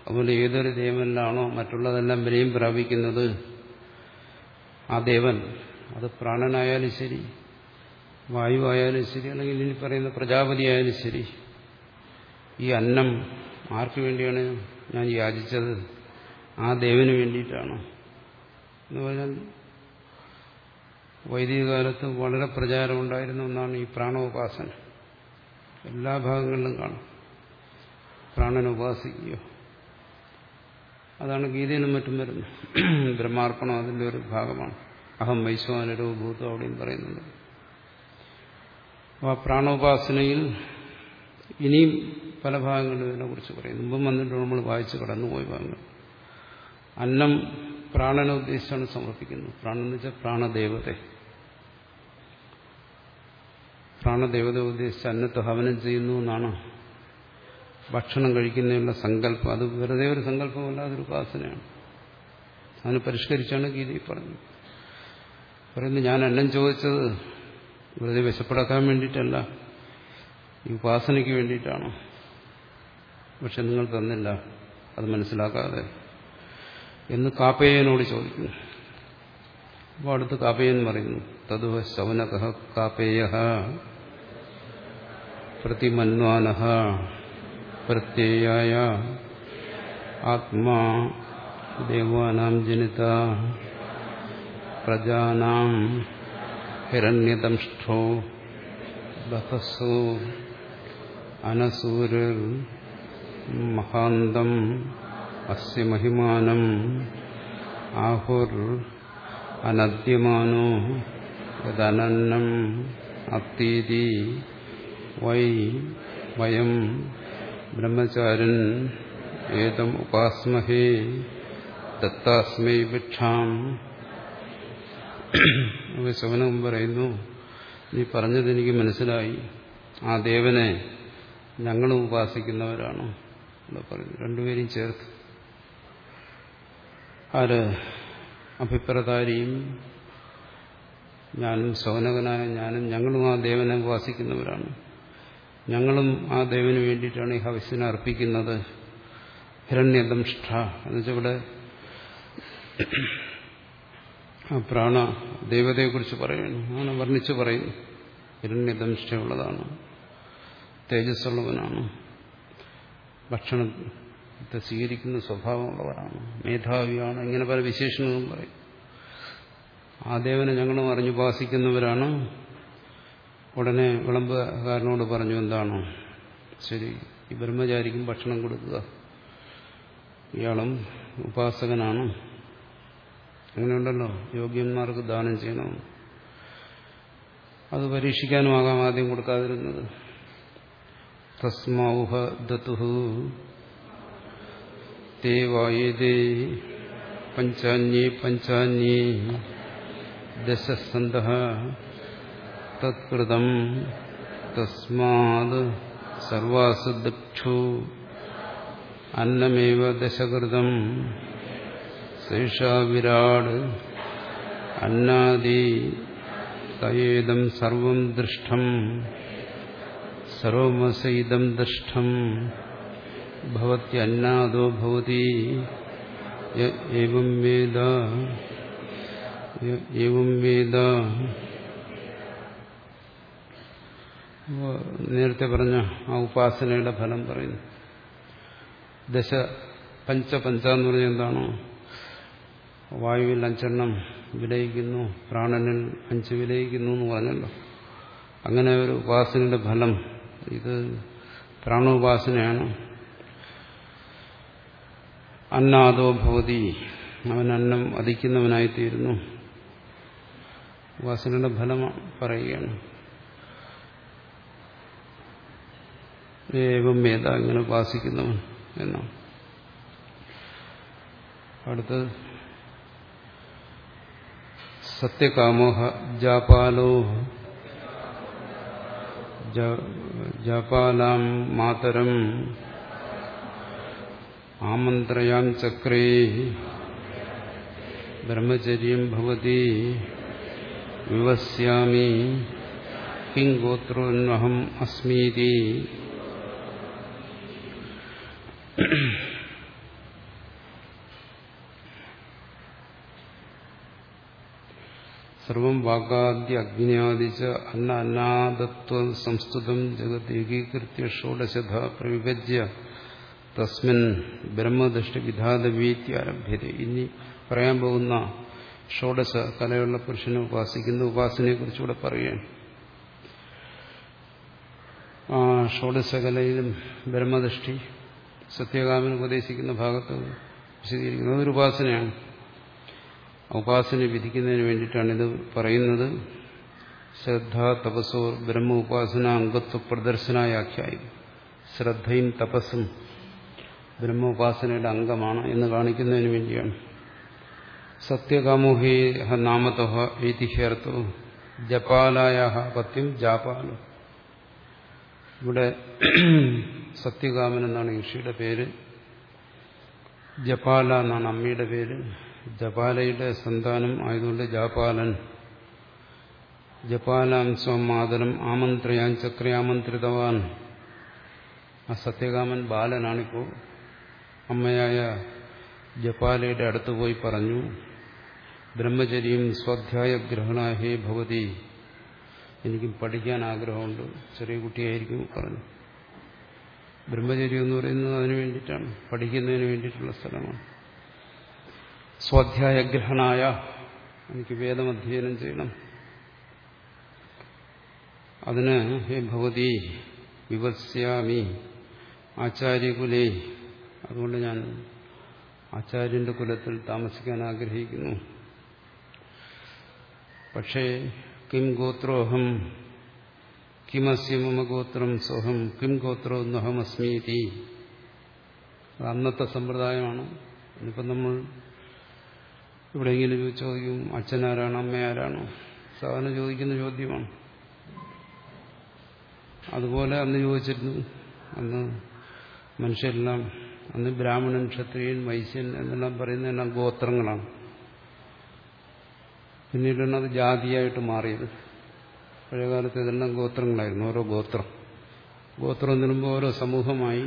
അതുപോലെ ഏതൊരു ദേവനിലാണോ മറ്റുള്ളതെല്ലാം വിലയും പ്രാപിക്കുന്നത് ആ ദേവൻ. അത് പ്രാണനായാലും ശരി വായു ആയാലും ശരി അല്ലെങ്കിൽ ഇനി പറയുന്ന പ്രജാപതി ആയാലും ശരി. ഈ അന്നം ആർക്കു വേണ്ടിയാണ് ഞാൻ യാചിച്ചത്? ആ ദേവന് വേണ്ടിയിട്ടാണ്? എന്ന് പറഞ്ഞാൽ വൈദിക കാലത്ത് വളരെ പ്രചാരമുണ്ടായിരുന്ന ഒന്നാണ് ഈ പ്രാണോപാസന. എല്ലാ ഭാഗങ്ങളിലും കാണും. പ്രാണനെ ഉപാസിക്കുക അതാണ് ഗീതയിലും മറ്റും വരുന്നത്. ബ്രഹ്മാർപ്പണം അതിന്റെ ഒരു ഭാഗമാണ്. അഹം വൈശ്വാനരോ ഭൂതം അവിടെയും പറയുന്നുണ്ട്. അപ്പോൾ ആ പ്രാണോപാസനയിൽ ഇനിയും പല ഭാഗങ്ങളും ഇതിനെക്കുറിച്ച് പറയും. മുമ്പും വന്നിട്ട് നമ്മൾ വായിച്ച് കടന്നുപോയി ഭാഗങ്ങൾ. അന്നം പ്രാണനെ ഉദ്ദേശിച്ചാണ് സമർപ്പിക്കുന്നത്. പ്രാണൻ എന്ന് വെച്ചാൽ പ്രാണദേവത പ്രാണദേവത ഉദ്ദേശിച്ച് അന്നത്തെ ഹവനം ചെയ്യുന്നു എന്നാണ് ഭക്ഷണം കഴിക്കുന്നതിനുള്ള സങ്കല്പം അത് വെറുതെ ഒരു സങ്കല്പമല്ല ഒരു ഉപാസനയാണ്. അതിന് പരിഷ്കരിച്ചാണ് ഗീതയിൽ പറഞ്ഞത്. പറയുന്നത് ഞാൻ അന്നം ചോദിച്ചത് വെറുതെ വിശപ്പടക്കാൻ വേണ്ടിയിട്ടല്ല ഈ ഉപാസനയ്ക്ക് വേണ്ടിയിട്ടാണ്. പക്ഷെ നിങ്ങൾ തന്നില്ല അത് മനസ്സിലാക്കാതെ. എന്ന് കാപ്പയ്യനോട് ചോദിക്കുന്നു. അപ്പോൾ അടുത്ത് കാപ്പയ്യൻ പറയുന്നു തതുവ ശൗനക കാപ്പേയ പ്രതിമന്വാന. പ്രത്യയായ ആത്മാ ദേവാനാം ജനിത പ്രജാനാം ഹിരണ്യദംഷ്ടോ ബഹസോ അനസൂരർ മഹാന്തം അസ്യ മഹിമാനം ആഹുർ അനദ്യമാനോ യദനന്നം അത്തീതി വൈ വയം ബ്രഹ്മചാരൻ ഏതം ഉപാസ്മഹേ ദത്താസ്മൈ ഭിക്ഷാം. ശവനവും പറയുന്നു നീ പറഞ്ഞത് എനിക്ക് മനസ്സിലായി. ആ ദേവനെ ഞങ്ങളും ഉപാസിക്കുന്നവരാണ് ഇവിടെ പറയുന്നു. രണ്ടുപേരും ചേർത്ത്. ആര്? അഭിപ്രതാരിയും ഞാനും ശൗനകനായ ഞാനും ഞങ്ങളും ആ ദേവനെ ഉപാസിക്കുന്നവരാണ്. ഞങ്ങളും ആ ദേവന് വേണ്ടിയിട്ടാണ് ഈ ഹവിസിനെ അർപ്പിക്കുന്നത്. ഹിരണ്യദംഷ്ട എന്നുവെച്ചാൽ ഇവിടെ പ്രാണ ദേവതയെക്കുറിച്ച് പറയുന്നു. അങ്ങനെ വർണിച്ച് പറയുന്നു. ഹിരണ്യദംഷ്ടയുള്ളതാണ് തേജസ്സുള്ളവനാണ്. ഭക്ഷണത്തെ സ്വീകരിക്കുന്ന സ്വഭാവമുള്ളവരാണ് മേധാവിയാണ്. ഇങ്ങനെ പല വിശേഷണങ്ങളും പറയും. ആ ദേവനെ ഞങ്ങളും അറിഞ്ഞുപാസിക്കുന്നവരാണ്. ഉടനെ വിളമ്പുകാരനോട് പറഞ്ഞു എന്താണോ? ശരി ഈ ബ്രഹ്മചാരിക്കും ഭക്ഷണം കൊടുക്കുക. ഇയാളും ഉപാസകനാണ്. അങ്ങനെയുണ്ടല്ലോ യോഗ്യന്മാർക്ക് ദാനം ചെയ്യണം. അത് പരീക്ഷിക്കാനുമാകാം ആദ്യം കൊടുക്കാതിരുന്നത്. തസ്മാഹ ദത്തുഹു തേ വായേതേ പഞ്ചാന്യേ പഞ്ചാന്യേ ദശസന്ത തത്കൃതം തസ്മാത് സർവാസു ദക്ഷു അന്നമേവ ദശകൃതം ശേഷാ വിരാട് അന്നാദി തയേദം സർവം ദൃഷ്ടം സർവമസൈദം ദൃഷ്ടം ഭവത്യന്നാദോ ഭവതി ഏവം വേദ ഏവം വേദ നേരത്തെ പറഞ്ഞ ആ ഉപാസനയുടെ ഫലം പറയുന്നു. ദശ പഞ്ച പഞ്ച എന്ന് പറഞ്ഞാൽ എന്താണോ? വായുവിൽ അഞ്ചെണ്ണം വിലയിക്കുന്നു പ്രാണനിൽ അഞ്ച് വിലയിക്കുന്നു എന്ന് പറഞ്ഞല്ലോ. അങ്ങനെ ഒരു ഉപാസനയുടെ ഫലം. ഇത് പ്രാണോപാസനയാണ്. അന്നാദോ ഭവതി. അവൻ അന്നം അധിക്കുന്നവനായിത്തീരുന്നു. ഉപാസനയുടെ ഫലം പറയുകയാണ്. ഏവം വേദ ഇങ്ങനെ ഉപാസിക്കുന്നവൻ എന്നാണ് അടുത്ത് സത്യകാമോഹ ജാപാലോ. ജാപാലാം മാതരം. ആമന്ത്രയാം ചക്രേ. ബ്രഹ്മചര്യം ഭവതി. വിവസ്യാമി. കിം ഗോത്രോന്വഹം അസ്മീതി. സർവം വാഗാദ്യ അഗ്നിയാദിച്ച അന്ന അന്നാദത്വം സംസ്തുതം ജഗത് ഏകീകൃത്യ ഷോഡശത പ്രവിഭജ്യ. തസ്മിൻ ബ്രഹ്മദൃഷ്ടി വിധാതവീത്യാരഭ്യത ഇനി പറയാൻ പോകുന്ന ഷോഡശ കലയുള്ള പുരുഷനെ ഉപാസിക്കുന്ന. ഉപാസനയെ കുറിച്ചുകൂടെ പറയുകയാണ് ആ ഷോഡശകലയിലും ബ്രഹ്മദൃഷ്ടി സത്യകാമൻ ഉപദേശിക്കുന്ന ഭാഗത്ത് വിശദീകരിക്കുന്നത് ഒരു ഉപാസനയാണ്. ഉപാസന വിധിക്കുന്നതിന് വേണ്ടിയിട്ടാണ് ഇത് പറയുന്നത്. ശ്രദ്ധ തപസ്സോ ബ്രഹ്മ ഉപാസന അംഗത്വ പ്രദർശനായ ആഖ്യായി. ശ്രദ്ധയും തപസ്സും ബ്രഹ്മ ഉപാസനയുടെ അംഗമാണ് എന്ന് കാണിക്കുന്നതിന് വേണ്ടിയാണ്. സത്യകാമോഹി നാമത്തോഹ ഏതിഹ്യർത്ഥോ ജപാലായ പത്യം ജാപാലോ. ഇവിടെ സത്യകാമൻ എന്നാണ് ഋഷിയുടെ പേര്. ജപാല എന്നാണ് അമ്മയുടെ പേര്. ജപാലയുടെ സന്താനം ആയതുകൊണ്ട് ജാപാലൻ ജപാലാം സ്വം മാതരം ആമന്ത്രയാൻ ചക്രയാമന്ത്രിതവാൻ. ആ സത്യകാമൻ ബാലനാണിപ്പോൾ അമ്മയായ ജപാലയുടെ അടുത്ത് പോയി പറഞ്ഞു ബ്രഹ്മചര്യം സ്വാധ്യായ ഗ്രഹണ ഹേ ഭവതി. എനിക്കും പഠിക്കാൻ ആഗ്രഹമുണ്ട്. ചെറിയ കുട്ടിയായിരിക്കും പറഞ്ഞു. ബ്രഹ്മചര്യം എന്ന് പറയുന്നത് അതിനു വേണ്ടിയിട്ടാണ്. പഠിക്കുന്നതിന് വേണ്ടിയിട്ടുള്ള സ്ഥലമാണ്. സ്വാധ്യായ ഗ്രഹണായ എനിക്ക് വേദമധ്യയനം ചെയ്യണം. അതിന് ഹേ ഭഗവതി വിവസ്യാമി ആചാര്യകുലേ അതുകൊണ്ട് ഞാൻ ആചാര്യന്റെ കുലത്തിൽ താമസിക്കാൻ ആഗ്രഹിക്കുന്നു. പക്ഷേ കിം ഗോത്രോഹം കിമസ്യ മമ ഗോത്രം സ്വഹം കിം ഗോത്രോ നഹമസ്മീതി അന്നത്തെ സമ്പ്രദായമാണ്. ഇന്നിപ്പം നമ്മൾ എവിടെയെങ്കിലും ചോദിക്കും അച്ഛനാരാണ് അമ്മയാരാണോ? സാധാരണ ചോദിക്കുന്ന ചോദ്യമാണ്. അതുപോലെ അന്ന് ചോദിച്ചിരുന്നു അന്ന് മനുഷ്യരെല്ലാം അന്ന് ബ്രാഹ്മണൻ ക്ഷത്രിയൻ വൈശ്യൻ എന്നെല്ലാം പറയുന്നതെല്ലാം ഗോത്രങ്ങളാണ്. പിന്നീടാണ് അത് ജാതിയായിട്ട് മാറിയത്. പഴയകാലത്ത് ഇതെല്ലാം ഗോത്രങ്ങളായിരുന്നു ഓരോ ഗോത്രം. ഗോത്രം എന്ന് ഓരോ സമൂഹമായി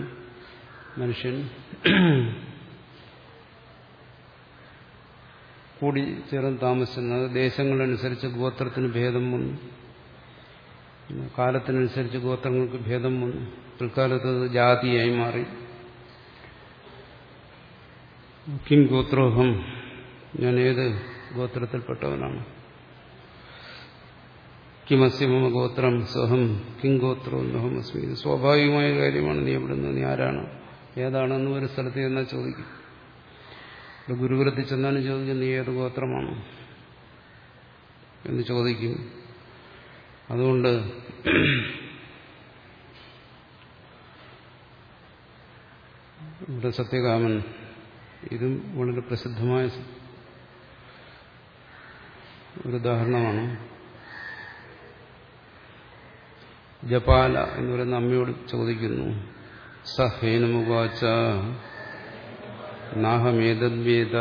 മനുഷ്യൻ കൂടി ചേർന്ന് താമസിക്കുന്നത്. ദേശങ്ങളനുസരിച്ച് ഗോത്രത്തിന് ഭേദം വന്നു. കാലത്തിനനുസരിച്ച് ഗോത്രങ്ങൾക്ക് ഭേദം വന്നു. പിൽക്കാലത്ത് ജാതിയായി മാറി. കിം ഗോത്രോഹം. ഞാൻ ഏത് ഗോത്രത്തിൽപ്പെട്ടവനാണ്? കിമസ്യമ ഗോത്രം സ്വഹം കിം ഗോത്രോ നഹം അസ്മി സ്വാഭാവികമായ കാര്യമാണ്. നീ എവിടുന്ന്? നീ ആരാണ്? ഏതാണെന്ന് ഒരു സ്ഥലത്ത് ചെന്നാൽ ചോദിക്കും. ഇവിടെ ഗുരുകുലത്തിൽ ചെന്നാലും ചോദിക്കും നീ ഏത് ഗോത്രമാണ്? എന്ന് ചോദിക്കും. അതുകൊണ്ട് ഇവിടെ സത്യകാമൻ ഇതും വളരെ പ്രസിദ്ധമായ ഒരു ഉദാഹരണമാണ്. ജപാല എന്ന് പറയുന്ന അമ്മയോട് ചോദിക്കുന്നു സഹേനമുവാച നാഹമേതദ്വേദ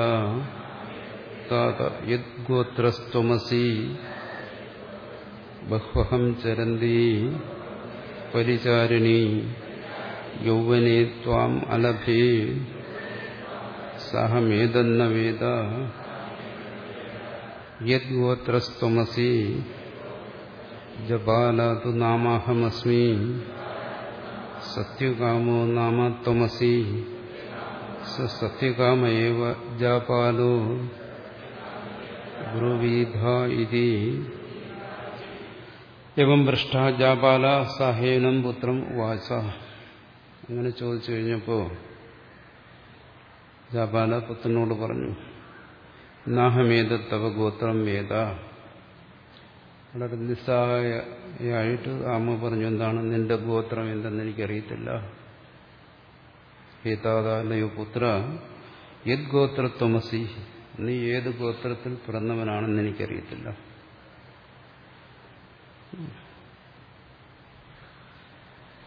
യദ്ഗോത്രസ്ത്വമസി ബഹ്വഹം ചരന്തി പരിചാരിണി യൗവനേ ത്വാം അലഭേ സഹമേതന്ന വേദ യദ്ഗോത്രസ്ത്വമസി ജപാലതു നാമാഹമസ്മി സത്യകാമോ നാമ ത്വമസി സത്യകാമ ഏവ ജാപാലോ ബ്രുവീധ ഇതി എവം ഭ്രഷ്ട ജാപാല സഹേനം പുത്രം വാച അങ്ങനെ ചോദിച്ചു കഴിഞ്ഞപ്പോൾ ജാപാല പുത്രനോട് പറഞ്ഞു നാഹമേത തവ ഗോത്രം വേദ? വളരെ നിസ്സഹായായിട്ട് അമ്മ പറഞ്ഞു എന്താണ് നിന്റെ ഗോത്രം എന്തെന്ന് എനിക്കറിയത്തില്ല. ഹേതാദാനയോ പുത്ര യത് ഗോത്രത്വമസി നീ ഏത് ഗോത്രത്തിൽ പിറന്നവനാണെന്ന് എനിക്കറിയത്തില്ല.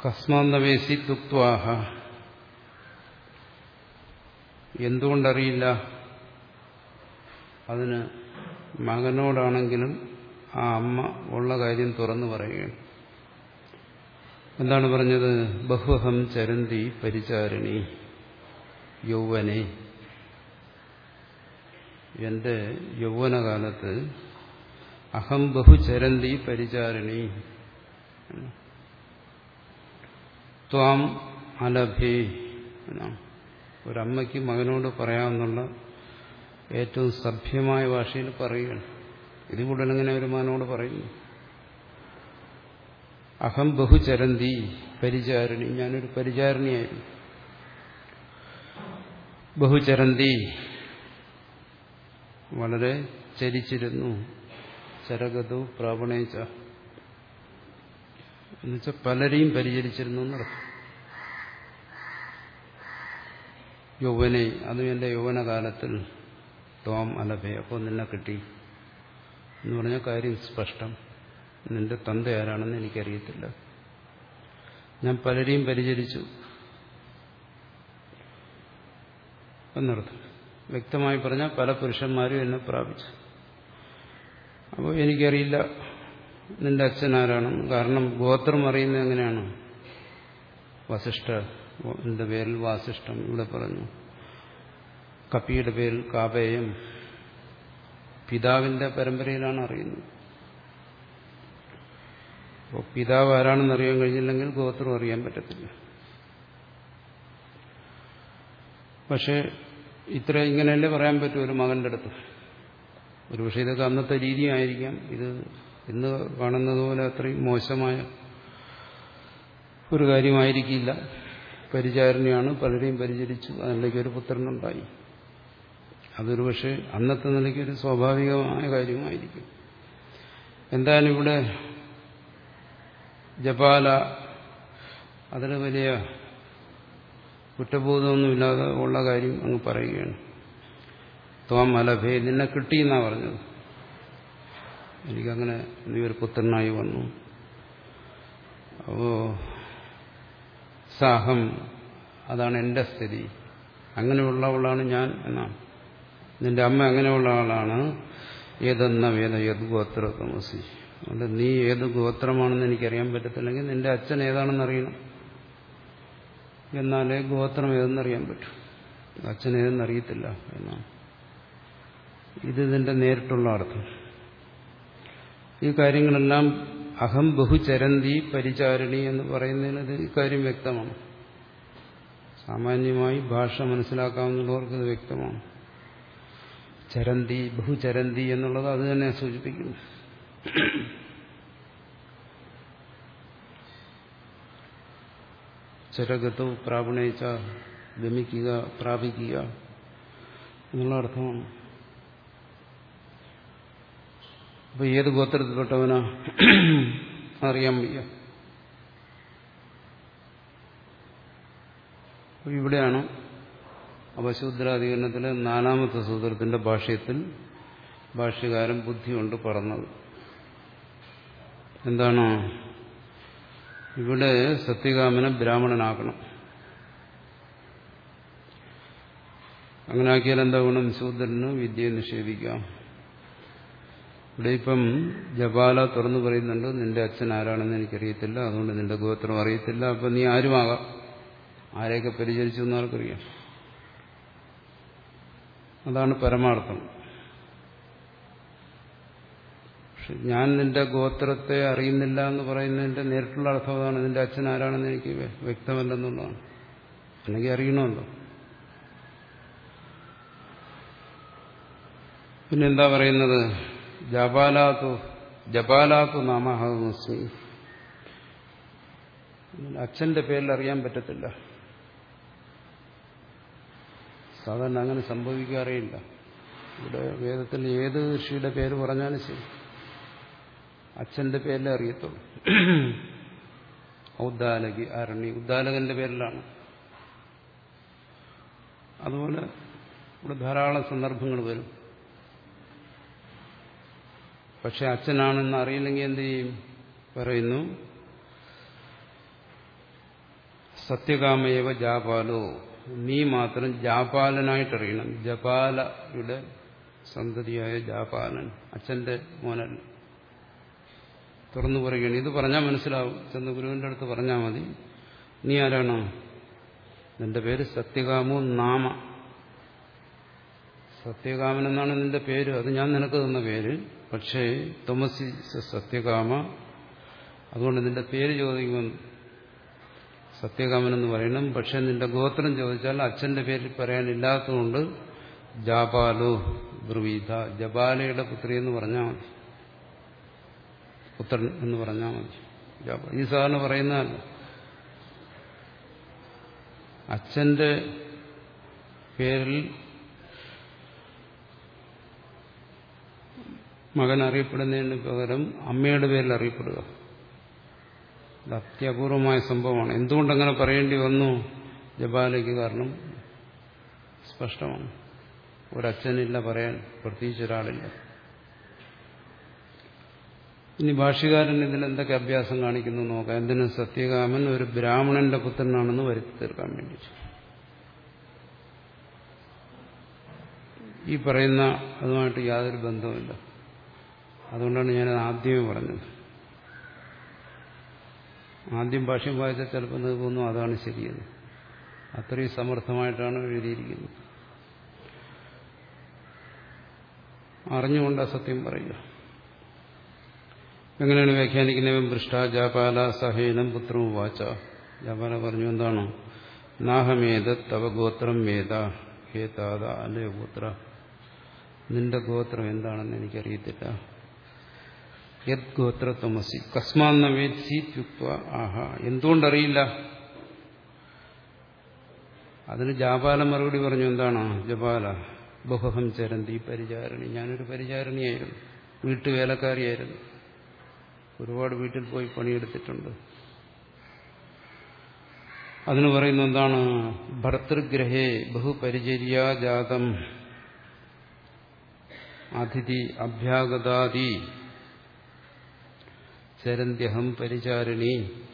കസ്മാന്തവേസി ദുക്വാഹ എന്തുകൊണ്ടറിയില്ല? അതിന് മകനോടാണെങ്കിലും ആ അമ്മ ഉള്ള കാര്യം തുറന്നു പറയുകയാണ്. എന്താണ് പറഞ്ഞത്? ബഹുഹം ചരന്തി പരിചാരിണി യൗവനെ. എന്റെ യൗവനകാലത്ത് അഹം ബഹുചരന്തി പരിചാരിണി. ത്വാം അലഭി ഒരമ്മയ്ക്ക് മകനോട് പറയാമെന്നുള്ള ഏറ്റവും സഭ്യമായ ഭാഷയിൽ പറയുകയാണ്. ഇത് കൂടുതൽ എങ്ങനെ ഒരു മകനോട് പറയുന്നു? അഹം ബഹുചരന്തി പരിചാരിണി. ഞാനൊരു പരിചാരിണിയായിരുന്നു ബഹുചരന്തി വളരെ ചരിച്ചിരുന്നു. ചരകതു പ്രാവണേച്ച. എന്നുവെച്ചാൽ പലരെയും പരിചരിച്ചിരുന്നു എന്നർത്ഥം. യൗവനെ അതും എന്റെ യൗവനകാലത്തിൽ തോം അലഭേ. അപ്പോൾ നിന്നെ കിട്ടി. എന്ന് പറഞ്ഞ കാര്യം സ്പഷ്ടം. നിന്റെ തന്ത ആരാണെന്ന് എനിക്കറിയത്തില്ല. ഞാൻ പലരെയും പരിചരിച്ചു. എന്നർത്ഥം വ്യക്തമായി പറഞ്ഞാൽ പല പുരുഷന്മാരും എന്നെ പ്രാപിച്ചു. അപ്പോൾ എനിക്കറിയില്ല നിന്റെ അച്ഛൻ ആരാണ്. കാരണം ഗോത്രം അറിയുന്നത് എങ്ങനെയാണ്? വസിഷ്ഠ എന്റെ പേരിൽ വാസിഷ്ഠം ഇവിടെ പറഞ്ഞു. കപ്പിയുടെ പേരിൽ കാപേയം പിതാവിന്റെ പരമ്പരയിലാണ് അറിയുന്നത്. അപ്പോൾ പിതാവ് ആരാണെന്ന് അറിയാൻ കഴിഞ്ഞില്ലെങ്കിൽ ഗോത്രം അറിയാൻ പറ്റത്തില്ല. പക്ഷേ ഇത്ര ഇങ്ങനെയല്ലേ പറയാൻ പറ്റൂ ഒരു മകന്റെ അടുത്ത്? ഒരു പക്ഷേ ഇതൊക്കെ അന്നത്തെ രീതിയായിരിക്കാം. ഇത് ഇന്ന് കാണുന്നത് പോലെ അത്രയും മോശമായ ഒരു കാര്യമായിരിക്കില്ല. പരിചാരണയാണ് പലരെയും പരിചരിച്ചു. അതിലേക്ക് ഒരു പുത്രനുണ്ടായി. അതൊരു പക്ഷേ അന്നത്തെ നിലയ്ക്ക് ഒരു സ്വാഭാവികമായ കാര്യമായിരിക്കും. എന്തായാലും ഇവിടെ ജപാല. അതിന് വലിയ കുറ്റബോധമൊന്നുമില്ലാതെ ഉള്ള കാര്യം അങ്ങ് പറയുകയാണ്. ത്വാം അലഭേ നിന്നെ കിട്ടിയെന്നാ പറഞ്ഞത്. എനിക്കങ്ങനെ നീ ഒരു പുത്രനായി വന്നു. അപ്പോ സാഹം അതാണ് എന്റെ സ്ഥിതി. അങ്ങനെയുള്ളവളാണ് ഞാൻ എന്നാണ്. നിന്റെ അമ്മ അങ്ങനെയുള്ള ആളാണ്. ഏതെന്ന വേദ യദ്ഗോത്ര തമസി. അതുകൊണ്ട് നീ ഏത് ഗോത്രമാണെന്ന് എനിക്കറിയാൻ പറ്റത്തില്ലെങ്കിൽ നിന്റെ അച്ഛൻ ഏതാണെന്ന് അറിയണം. എന്നാലേ ഗോത്രം ഏതെന്ന് അറിയാൻ പറ്റൂ. അച്ഛൻ ഏതെന്ന് ഏതെന്നറിയത്തില്ല എന്നാണ്. ഇത് ഇതിന്റെ നേരിട്ടുള്ള അർത്ഥം. ഈ കാര്യങ്ങളെല്ലാം അഹം ബഹുചരന്തി പരിചാരണി എന്ന് പറയുന്നതിന് ഇത് ഇക്കാര്യം വ്യക്തമാണ്. സാമാന്യമായി ഭാഷ മനസ്സിലാക്കാവുന്നവർക്ക് ഇത് വ്യക്തമാണ്. ചരന്തി ബഹുചരന്തി എന്നുള്ളത് അത് തന്നെ സൂചിപ്പിക്കുന്നു. ചരകത്തു പ്രാപണയിച്ച ഗമിക്കുക പ്രാപിക്കുക എന്നുള്ള അർത്ഥമാണ്. അപ്പൊ ഏത് ഗോത്രത്തിൽപ്പെട്ടവനാ അറിയാൻ വയ്യ. ഇവിടെയാണ് അപശൂദ്രാധികരണത്തിലെ നാലാമത്തെ സൂത്രത്തിന്റെ ഭാഷയത്തിൽ ഭാഷ്യകാരൻ ബുദ്ധി കൊണ്ട് പറഞ്ഞത്. എന്താണ്? ഇവിടെ സത്യകാമനെ ബ്രാഹ്മണനാക്കണം. അങ്ങനെ ആക്കിയാൽ എന്താ ഗുണം? ശൂദ്രന് വിദ്യയെ നിഷേധിക്കാം. ഇവിടെ ഇപ്പം ജപാല തുറന്നു പറയുന്നുണ്ട് നിന്റെ അച്ഛൻ ആരാണെന്ന് എനിക്കറിയത്തില്ല അതുകൊണ്ട് നിന്റെ ഗോത്രം അറിയത്തില്ല അപ്പം നീ ആരുമാകാം? ആരെയൊക്കെ പരിചരിച്ചു എന്നാർക്കറിയാം അതാണ് പരമാർത്ഥം. പക്ഷെ ഞാൻ നിന്റെ ഗോത്രത്തെ അറിയുന്നില്ല എന്ന് പറയുന്നതിന്റെ നേരിട്ടുള്ള അർത്ഥം അതാണ് നിന്റെ അച്ഛൻ ആരാണെന്ന് എനിക്ക് വ്യക്തമല്ലെന്നുള്ളതാണ്. അല്ലെങ്കിൽ അറിയണമല്ലോ. പിന്നെന്താ പറയുന്നത്? ജപാലാത്തു ജപാലാത്തു നാമഹമസ്മി അച്ഛന്റെ പേരിൽ അറിയാൻ പറ്റത്തില്ല. സാധാരണ അങ്ങനെ സംഭവിക്കാറേയില്ല. ഇവിടെ വേദത്തിൽ ഏത് ഋഷിയുടെ പേര് പറഞ്ഞാലും ശരി. അച്ഛന്റെ പേരിലേ അറിയത്തുള്ളൂ. ഔദ്ദാലകി അരണി ഉദ്ദാലകന്റെ പേരിലാണ്. അതുപോലെ ഇവിടെ ധാരാളം സന്ദർഭങ്ങൾ വരും. പക്ഷെ അച്ഛനാണെന്ന് അറിയില്ലെങ്കിൽ എന്ത് ചെയ്യും? പറയുന്നു സത്യകാമയവ ജാപാലോ. നീ മാത്രം ജാപാലനായിട്ട് അറിയണം ജപാലയുടെ സന്തതിയായ ജാപാലൻ അച്ഛന്റെ മോനല്ല. തുറന്നു പറയുകയാണ്. ഇത് പറഞ്ഞാൽ മനസ്സിലാവും. ചെന്ന് ഗുരുവിന്റെ അടുത്ത് പറഞ്ഞാൽ മതി. നീ ആരാണോ? നിന്റെ പേര് സത്യകാമോ നാമ. സത്യകാമൻ എന്നാണ് നിന്റെ പേര്. അത് ഞാൻ നിനക്ക് തന്ന പേര്. പക്ഷേ തോമസി സത്യകാമ. അതുകൊണ്ട് നിന്റെ പേര് ചോദിക്കുമ്പോൾ സത്യകാമൻ എന്ന് പറയണം. പക്ഷെ നിന്റെ ഗോത്രം ചോദിച്ചാൽ അച്ഛന്റെ പേരിൽ പറയാനില്ലാത്തതുകൊണ്ട് ജാപാലോ ബ്രുവീത ജപാലയുടെ പുത്രി എന്ന് പറഞ്ഞാൽ മതി. പുത്രൻ എന്ന് പറഞ്ഞാൽ മതി. ഈ സാധാരണ പറയുന്നതല്ല അച്ഛന്റെ പേരിൽ മകൻ അറിയപ്പെടുന്നതിന് പകരം അമ്മയുടെ പേരിൽ അറിയപ്പെടുക. ഇത് അത്യപൂർവമായ സംഭവമാണ്. എന്തുകൊണ്ടങ്ങനെ പറയേണ്ടി വന്നു? ജപാലയ്ക്ക് കാരണം സ്പഷ്ടമാണ്. ഒരച്ഛനില്ല പറയാൻ പ്രത്യേകിച്ച് ഒരാളില്ല. ഇനി ഭാഷ്യകാരൻ ഇതിൽ എന്തൊക്കെ അഭ്യാസം കാണിക്കുന്നു നോക്കാം. എന്തിനും സത്യകാമൻ ഒരു ബ്രാഹ്മണന്റെ പുത്രനാണെന്ന് വരുത്തി തീർക്കാൻ വേണ്ടി. ഈ പറയുന്ന അതുമായിട്ട് യാതൊരു ബന്ധവുമില്ല. അതുകൊണ്ടാണ് ഞാൻ ആദ്യമേ പറഞ്ഞത്. ആദ്യം ഭാഷ്യം വായിച്ചാൽ ചിലപ്പോൾ നിൽക്കുന്നു അതാണ് ശരിയെന്ന് അത്രയും സമർത്ഥമായിട്ടാണ് എഴുതിയിരിക്കുന്നത്. അറിഞ്ഞുകൊണ്ട് അസത്യം പറയുക. എങ്ങനെയാണ് വ്യാഖ്യാനിക്കുന്നവൻ പൃഷ്ട ജാപാല സഹേനം പുത്രവും വാച്ച ജാപാല പറഞ്ഞു എന്താണ്? നാഹമേത തവ ഗോത്രം മേത. ഹേ താത അല്ലേ പുത്ര നിന്റെ ഗോത്രം എന്താണെന്ന് എനിക്കറിയത്തില്ല. യത് ഗോത്രത്വമസി കസ്മാന്ന വേദ്സി ത്യുക്വ ആഹ. എന്തുകൊണ്ടറിയില്ല? അതിന് ജാപാല മറുപടി പറഞ്ഞു എന്താണ്? ജപാല ബഹുഹം ചരന്തി പരിചാരണി. ഞാനൊരു പരിചാരണിയായിരുന്നു. വീട്ടുവേലക്കാരിയായിരുന്നു. ഒരുപാട് വീട്ടിൽ പോയി പണിയെടുത്തിട്ടുണ്ട്. അതിന് പറയുന്ന എന്താണ്? ഭർത്തൃഗ്രഹേ ബഹുപരിചര്യാജാതം അതിഥി അഭ്യാഗതാദി ചരന്ത്യഹം പരിചാരിണി.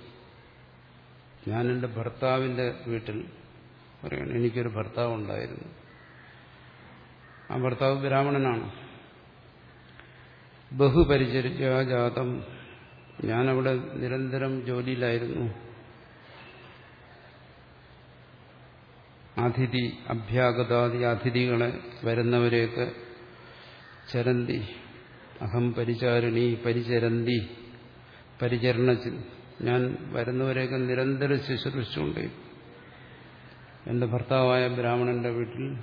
ഞാൻ എന്റെ ഭർത്താവിന്റെ വീട്ടിൽ പറയണം എനിക്കൊരു ഭർത്താവ് ഉണ്ടായിരുന്നു. ആ ഭർത്താവ് ബ്രാഹ്മണനാണ്. ബഹുപരിചര്യാജാതം ഞാനവിടെ നിരന്തരം ജോലിയിലായിരുന്നു. അതിഥി അഭ്യാഗതാദി അതിഥികളെ വരുന്നവരെയൊക്കെ ചരന്തി അഹം പരിചാരിണി പരിചരന്തി പരിചരണ ഞാൻ വരുന്നവരെയൊക്കെ നിരന്തരം ശുശ്രൂഷിച്ചുകൊണ്ട്. എന്റെ ഭർത്താവായ ബ്രാഹ്മണന്റെ വീട്ടിൽ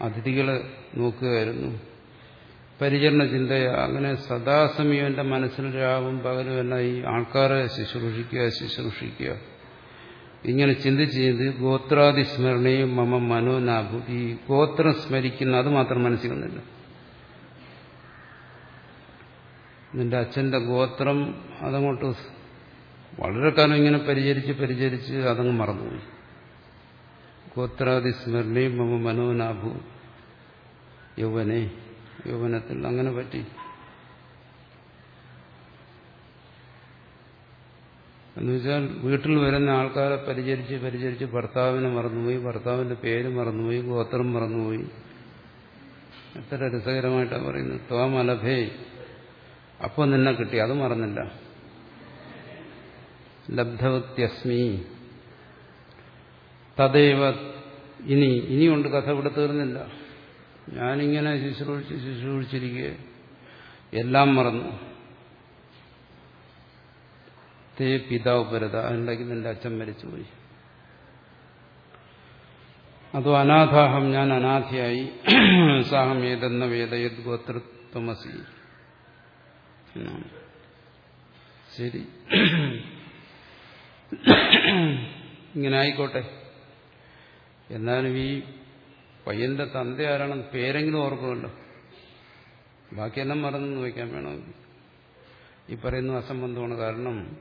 അതിഥികളെ നോക്കുകയായിരുന്നു. പരിചരണ ചിന്തയ അങ്ങനെ സദാസമയം എന്റെ മനസ്സിൽ രാവും പകലും എന്ന ഈ ആൾക്കാരെ ശുശ്രൂഷിക്കുക ശുശ്രൂഷിക്കുക. ഇങ്ങനെ ചിന്തിച്ച് ചെയ്ത് ഗോത്രാദി സ്മരണയും മമ മനോനാഭു ഈ ഗോത്രം സ്മരിക്കുന്ന അത് മാത്രം മനസ്സിൽ വന്നില്ല നിന്റെ അച്ഛന്റെ ഗോത്രം അതങ്ങോട്ട് വളരെ കാലം ഇങ്ങനെ പരിചരിച്ച് പരിചരിച്ച് അതങ്ങ് മറന്നുപോയി. ഗോത്രാദി സ്മരണയും മമ മനോനാഭു യൗവനെ യൗവനത്തിൽ അങ്ങനെ പറ്റി. എന്നുവെച്ചാൽ വീട്ടിൽ വരുന്ന ആൾക്കാരെ പരിചരിച്ച് പരിചരിച്ച് ഭർത്താവിനെ മറന്നുപോയി ഭർത്താവിന്റെ പേര് മറന്നുപോയി ഗോത്രം മറന്നുപോയി. എത്ര രസകരമായിട്ടാണ് പറയുന്നത്. ത്വമലഭേ അപ്പൊ നിന്നെ കിട്ടി. അത് മറന്നില്ല. ലബ്ധവത്യസ്മി. തദൈവ ഇനി ഇനിയുണ്ട് കഥ ഇവിടെ തീർന്നില്ല. ഞാനിങ്ങനെ ശുശ്രൂഷിച്ച് ശുശ്രൂഷിച്ചിരിക്കുക എല്ലാം മറന്നു. തേ പിതാവ് പരത ഉണ്ടെങ്കിൽ നിന്റെ അച്ഛൻ മരിച്ചുപോയി. അതോ അനാഥാഹം ഞാൻ അനാഥയായി. സാഹം ഏതെന്ന വേദയത് ഗോത്രത്വമസി. ശരി. ഇങ്ങനെ ആയിക്കോട്ടെ. എന്നാലും ഈ പയ്യന്റെ തന്ത ആരാണെന്ന് പേരെങ്കിലും ഓർക്കുമല്ലോ. ബാക്കിയെല്ലാം മറന്നു വയ്ക്കാൻ വേണമെങ്കിൽ ഈ പറയുന്ന അസംബന്ധമാണ് കാരണം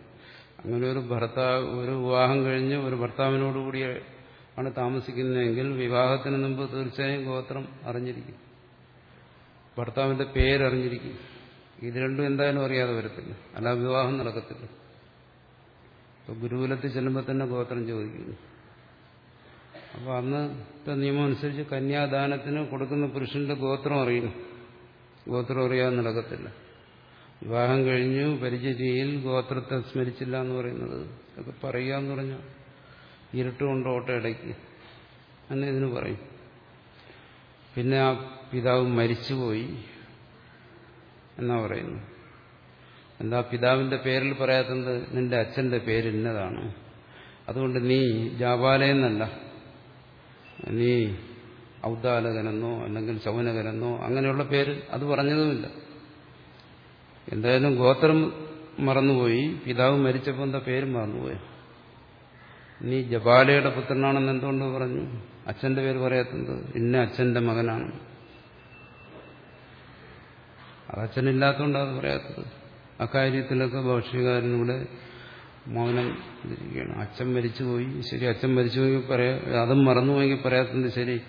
അങ്ങനെ ഒരു ഭർത്താവ് ഒരു വിവാഹം കഴിഞ്ഞ് ഒരു ഭർത്താവിനോടുകൂടി ആണ് താമസിക്കുന്നതെങ്കിൽ വിവാഹത്തിന് മുമ്പ് തീർച്ചയായും ഗോത്രം അറിഞ്ഞിരിക്കും. ഭർത്താവിന്റെ പേരറിഞ്ഞിരിക്കും. ഇത് രണ്ടും എന്തായാലും അറിയാതെ വരത്തില്ല. അല്ല വിവാഹം നടക്കത്തില്ല. ഇപ്പൊ ഗുരുകുലത്തിൽ ചെല്ലുമ്പോൾ തന്നെ ഗോത്രം ചോദിക്കുന്നു. അപ്പൊ അന്നത്തെ നിയമം അനുസരിച്ച് കന്യാദാനത്തിന് കൊടുക്കുന്ന പുരുഷന്റെ ഗോത്രം അറിയും ഗോത്രം അറിയാതെ നടക്കത്തില്ല. വിവാഹം കഴിഞ്ഞു പരിചര്യയിൽ ഗോത്രത്തെ സ്മരിച്ചില്ല എന്ന് പറയുന്നത്. ഇതൊക്കെ പറയുക എന്ന് പറഞ്ഞാൽ ഇരുട്ടുകൊണ്ട് ഓട്ട ഇടയ്ക്ക്. അങ്ങനെ ഇതിന് പറയും. പിന്നെ ആ പിതാവ് മരിച്ചുപോയി എന്നാ പറയുന്നു. എന്താ പിതാവിന്റെ പേരിൽ പറയാത്തത്? നിന്റെ അച്ഛന്റെ പേര് ഇന്നതാണ്. അതുകൊണ്ട് നീ ജാപാലയെന്നല്ല നീ ഔദാലകനെന്നോ അല്ലെങ്കിൽ ശൗനകനെന്നോ അങ്ങനെയുള്ള പേര് അത് പറഞ്ഞതുമില്ല. എന്തായാലും ഗോത്രം മറന്നുപോയി പിതാവ് മരിച്ചപ്പോൾ എന്താ പേര് മറന്നുപോയി? നീ ജപാലയുടെ പുത്രനാണെന്ന് എന്തുകൊണ്ട് പറഞ്ഞു? അച്ഛന്റെ പേര് പറയാത്തത്? ഇന്ന അച്ഛന്റെ മകനാണ്. അത് അച്ഛനില്ലാത്തതുകൊണ്ടാണ് പറയാത്തത്. അക്കാര്യത്തിലൊക്കെ ഭാഷ്യകാരനൂടെ മൗനം ഇരിക്കുകയാണ്. അച്ഛൻ മരിച്ചുപോയി. ശരി അച്ഛൻ മരിച്ചുപോയി പറയാ അതും മറന്നുപോയെങ്കിൽ പറയാത്തത് ശരി.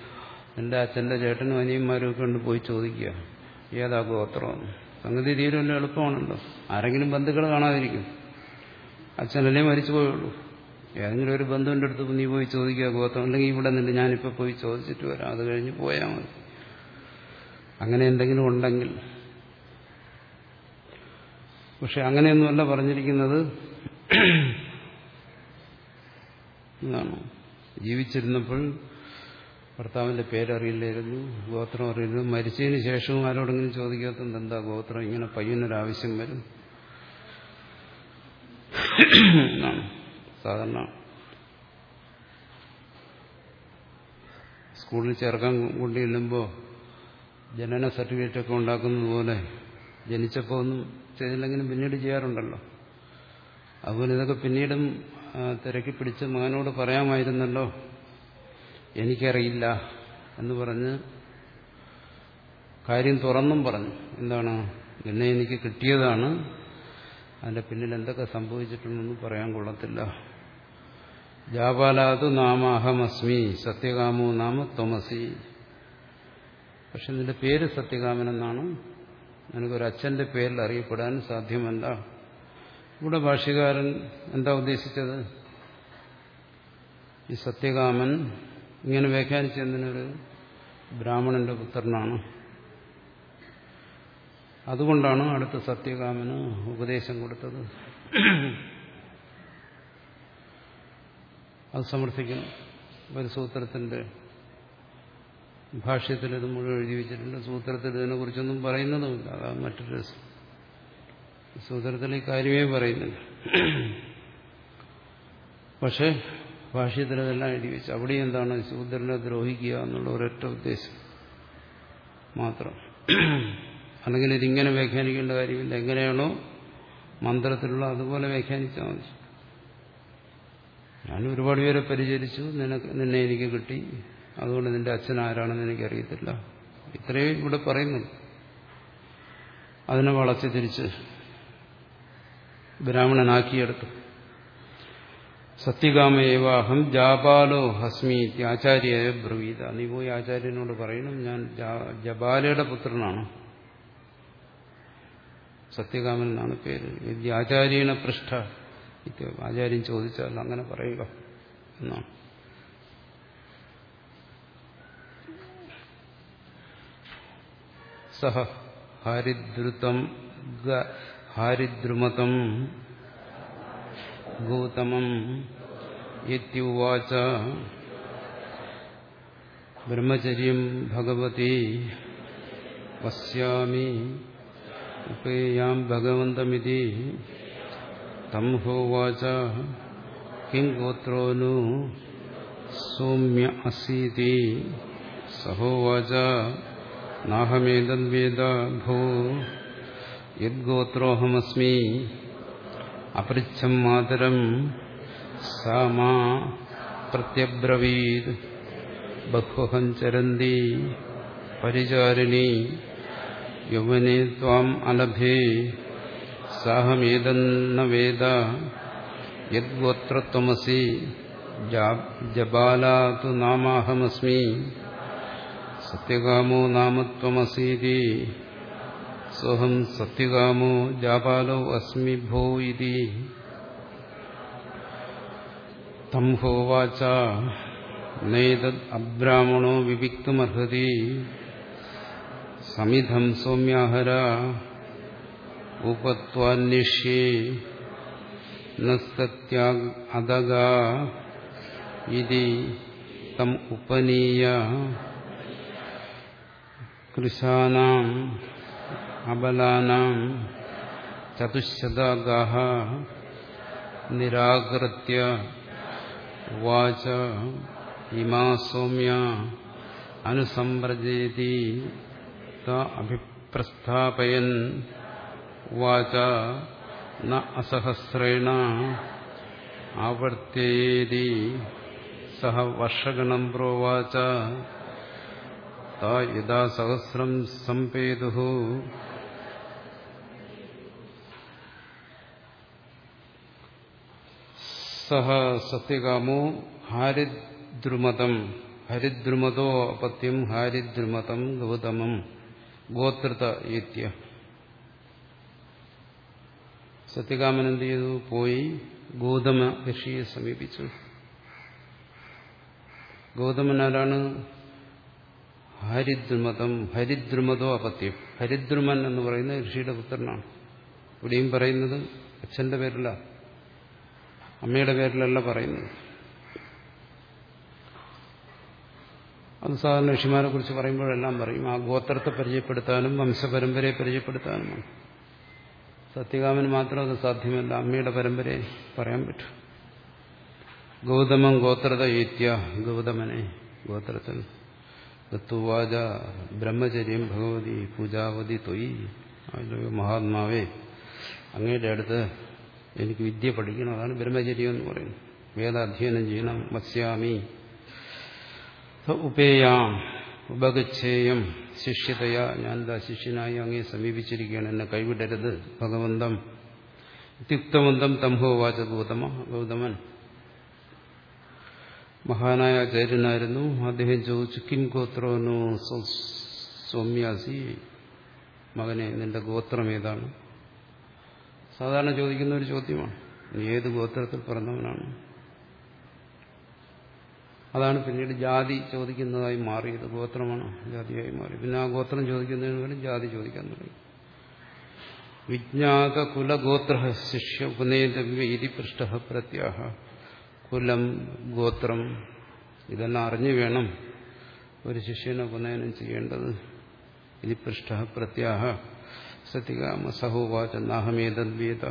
എന്റെ അച്ഛന്റെ ചേട്ടനും അനിയന്മാരും ഒക്കെ ഉണ്ട് പോയി ചോദിക്കുക. ഏതാ ഗോത്രം? സംഗതി തീരുമല്ല എളുപ്പമാണല്ലോ. ആരെങ്കിലും ബന്ധുക്കൾ കാണാതിരിക്കും. അച്ഛനല്ലേ മരിച്ചു പോയുള്ളൂ ഏതെങ്കിലും ഒരു ബന്ധുവിന്റെ അടുത്ത് നീ പോയി ചോദിക്കുക ഗോത്രം. അല്ലെങ്കിൽ ഇവിടെ നിന്ന് ഞാനിപ്പോൾ പോയി ചോദിച്ചിട്ട് വരാം. അത് കഴിഞ്ഞ് പോയാൽ മതി. അങ്ങനെ എന്തെങ്കിലും ഉണ്ടെങ്കിൽ. പക്ഷെ അങ്ങനെയൊന്നുമല്ല പറഞ്ഞിരിക്കുന്നത്. എന്താണ് ജീവിച്ചിരുന്നപ്പോൾ ഭർത്താവിന്റെ പേരറിയില്ലായിരുന്നു ഗോത്രം അറിയില്ല മരിച്ചതിന് ശേഷവും ആരോടെങ്കിലും ചോദിക്കാത്തത് എന്താ ഗോത്രം? ഇങ്ങനെ പയ്യനൊരാവശ്യം വരും. എന്നാണ് സാധാരണ സ്കൂളിൽ ചേർക്കാൻ കൊണ്ടു ചെല്ലുമ്പോൾ ജനന സർട്ടിഫിക്കറ്റ് ഒക്കെ ഉണ്ടാക്കുന്നത് പോലെ ജനിച്ചപ്പോൾ ഒന്നും ചെയ്തില്ലെങ്കിലും പിന്നീട് ചെയ്യാറുണ്ടല്ലോ. അതുപോലെ ഇതൊക്കെ പിന്നീടും തിരക്കി പിടിച്ച് മകനോട് പറയാമായിരുന്നല്ലോ എനിക്കറിയില്ല എന്ന് പറഞ്ഞ് കാര്യം തുറന്നും പറഞ്ഞു. എന്താണ്? എന്നെ എനിക്ക് കിട്ടിയതാണ്. അതിന്റെ പിന്നിൽ എന്തൊക്കെ സംഭവിച്ചിട്ടുണ്ടെന്ന് പറയാൻ കൊള്ളത്തില്ല. ജാപാലാതു നാമ അഹമസ്മി സത്യകാമോ നാമ ത്വമസി. പക്ഷെ നിന്റെ പേര് സത്യകാമൻ എന്നാണ്. നിനക്കൊരു അച്ഛന്റെ പേരിൽ അറിയപ്പെടാൻ സാധ്യമല്ല. ഇവിടെ ഭാഷ്യകാരൻ എന്താ ഉദ്ദേശിച്ചത്? ഈ സത്യകാമൻ ഇങ്ങനെ വ്യാഖ്യാനിച്ചതിനൊരു ബ്രാഹ്മണന്റെ പുത്രനാണ്. അതുകൊണ്ടാണ് അടുത്ത സത്യകാമന് ഉപദേശം കൊടുത്തത്. അത് സമർത്ഥിക്കണം ഒരു സൂത്രത്തിന്റെ ഭാഷ്യത്തിൽ ഇത് മുഴുവൻ എഴുതി വെച്ചിട്ടുണ്ട്. സൂത്രത്തിൽ ഇതിനെക്കുറിച്ചൊന്നും പറയുന്നതുമില്ല. അതാണ് മറ്റൊരു രസം. സൂത്രത്തിൽ ഈ കാര്യമേ പറയുന്നില്ല. പക്ഷെ ഭാഷ്യത്തിൽ അതെല്ലാം എഴുതി വെച്ചു. അവിടെ എന്താണ് ശൂദ്രനെ ദ്രോഹിക്കുക എന്നുള്ള ഒരൊറ്റ ഉദ്ദേശം മാത്രം. അല്ലെങ്കിൽ ഇതിങ്ങനെ വ്യാഖ്യാനിക്കേണ്ട കാര്യമില്ല. എങ്ങനെയാണോ മന്ത്രത്തിലുള്ള അതുപോലെ വ്യാഖ്യാനിച്ചാൽ മതി. ഞാൻ ഒരുപാട് പേരെ പരിചരിച്ചു. നിനക്ക് നിന്നെ എനിക്ക് കിട്ടി. അതുകൊണ്ട് നിന്റെ അച്ഛൻ ആരാണെന്ന് എനിക്കറിയത്തില്ല. ഇത്രയും ഇവിടെ പറയുന്നു അതിനെ വളച്ചു തിരിച്ച് ബ്രാഹ്മണനാക്കിയെടുത്തു. സത്യകാമയേവാഹം ജാപാലോ ഹസ്മി ആചാര്യ ബ്രവീത. നീ പോയി ആചാര്യനോട് പറയണം ഞാൻ ജപാലയുടെ പുത്രനാണ്. സത്യകാമൻ എന്നാണ് പേര്. ആചാര്യണ പൃഷ്ഠ. ആചാര്യൻ ചോദിച്ചാൽ അങ്ങനെ പറയുക എന്നാണ്. സഹ ഹാരിദ്രുതം ഹാരിദ്രുമതം ഗൗതമം ഇത്യുവാച. ബ്രഹ്മചര്യം ഭഗവതി പശ്യാമി. ഉപേയാം ഭഗവന്തമിതി. തം ഹോവാച. കിം ഗോത്രോനു സൗമ്യ അസീതി. സഹോവാച. നാഹമേതദ്വേദ ഭോ. യദ്ഗോത്രോഹമസ്മി അപൃച്ഛം മാതരം സാ മാ പ്രത്യബ്രവീത്. ബഹ്വഹം ചരന്തി പരിചാരിണി. യൗവനെ ത്വാം അലഭേ. സാഹമേതന്ന വേദ. യദ്ഗോത്രത്വമസി. ജബാലാതു നാമാഹമസ്മി. സത്യകാമോ നാമത്വമസീതി. സോഹം സത്യകാമോ ജാപാലോ അസ്മി ഭോ ഇതി. തം ഹോവാച നൈതദ് അബ്രാഹ്മണോ വിവിക്തുമർഹതി. സമിധം സൗമ്യാഹര. ഉപത്വാന്വേഷ്യേ. നസ്തത്യാദഗ ഇതി തം ഉപനീയ. കൃശാനാം അബലാനാം ചതുശതഗാഹ നിരാകൃത്യ വാച ഇമാ സൗമ്യ അനുസമ്പ്രജേതി അഭിപ്രസ്ഥാപയൻ വാച ന അസഹസ്രേണ ആവർത്തേതി സഹ വർഷഗണം പ്രോവാച യഥാ സഹസ്രം സംപേതു സഹ സത്യകാമോ ഹാരിദ്രുമതം ഹരിദ്രുമതോ അപത്യം ഹാരിദ്രുമതം ഗൗതമം ഗോത്രത ഇത്യ സത്യകാമൻ എന്ത് ചെയ്തു? പോയി ഗൗതമ ഋഷിയെ സമീപിച്ചു. ഗൗതമനാരാണ് ഹരിദ്രുമതം ഹരിദ്രുമതോ അപത്യം. ഹരിദ്രുമൻ എന്ന് പറയുന്ന ഋഷിയുടെ പുത്രനാണ്. ഇവിടെയും പറയുന്നത് അച്ഛന്റെ പേരില അമ്മയുടെ പേരിലല്ല പറയുന്നത്. അത് സാധാരണ ഋഷിമാരെ കുറിച്ച് പറയുമ്പോഴെല്ലാം പറയും ആ ഗോത്രത്തെ പരിചയപ്പെടുത്താനും വംശപരമ്പരയെ പരിചയപ്പെടുത്താനുമാണ് സത്യകാമന് മാത്രം അത് സാധ്യമല്ല അമ്മയുടെ പരമ്പരയെ പറയാൻ പറ്റും. ഗൗതമം ഗോത്രത ഏത്യ ഗൗതമനെ ഗോത്രത്തിൽ. തത്വവാച ബ്രഹ്മചര്യം ഭഗവതി പൂജാവതി തൊയ് മഹാത്മാവേ അങ്ങയുടെ അടുത്ത് എനിക്ക് വിദ്യ പഠിക്കണം അതാണ് ബ്രഹ്മചര്യം എന്ന് പറയുന്നത്. വേദാധ്യയനം ചെയ്യണം മത്സ്യാമി ഉപേയാം ഉപഗച്ഛേയം ശിഷ്യതയാ. ഞാൻ ദാ ശിഷ്യനായി അങ്ങേ സമീപിച്ചിരിക്കുകയാണ് എന്നെ കൈവിടരുത് ഭഗവന്തം. ഇത്യുക്തവന്തം തംഹോവാച ഗൗതമ ഗൗതമൻ. മഹാനായ ആചാര്യനായിരുന്നു അദ്ദേഹം ചോദിച്ചു കിം ഗോത്രോനോ സൗമ്യാസി. മകനെ നിന്റെ ഗോത്രം ഏതാണ് സാധാരണ ചോദിക്കുന്ന ഒരു ചോദ്യമാണ്. ഏത് ഗോത്രത്തിൽ പിറന്നവനാണ്? അതാണ് പിന്നീട് ജാതി ചോദിക്കുന്നതായി മാറിയത്. ഗോത്രമാണ് ജാതിയായി മാറി. പിന്നെ ആ ഗോത്രം ചോദിക്കുന്നതിന് വേണ്ടി ജാതി ചോദിക്കാൻ തുടങ്ങി. വിജ്ഞാത കുലഗോത്ര ശിഷ്യ ഉപനേതവ്യ പൃഷ്ട പ്രത്യാഹ. കുലം ഗോത്രം ഇതെല്ലാം അറിഞ്ഞു വേണം ഒരു ശിഷ്യനെ ഉപനയനം ചെയ്യേണ്ടത്. ഇതി പൃഷ്ട പ്രത്യാഹ. സത്യകാമ സഹോവാച നാഹമേതദ്വീത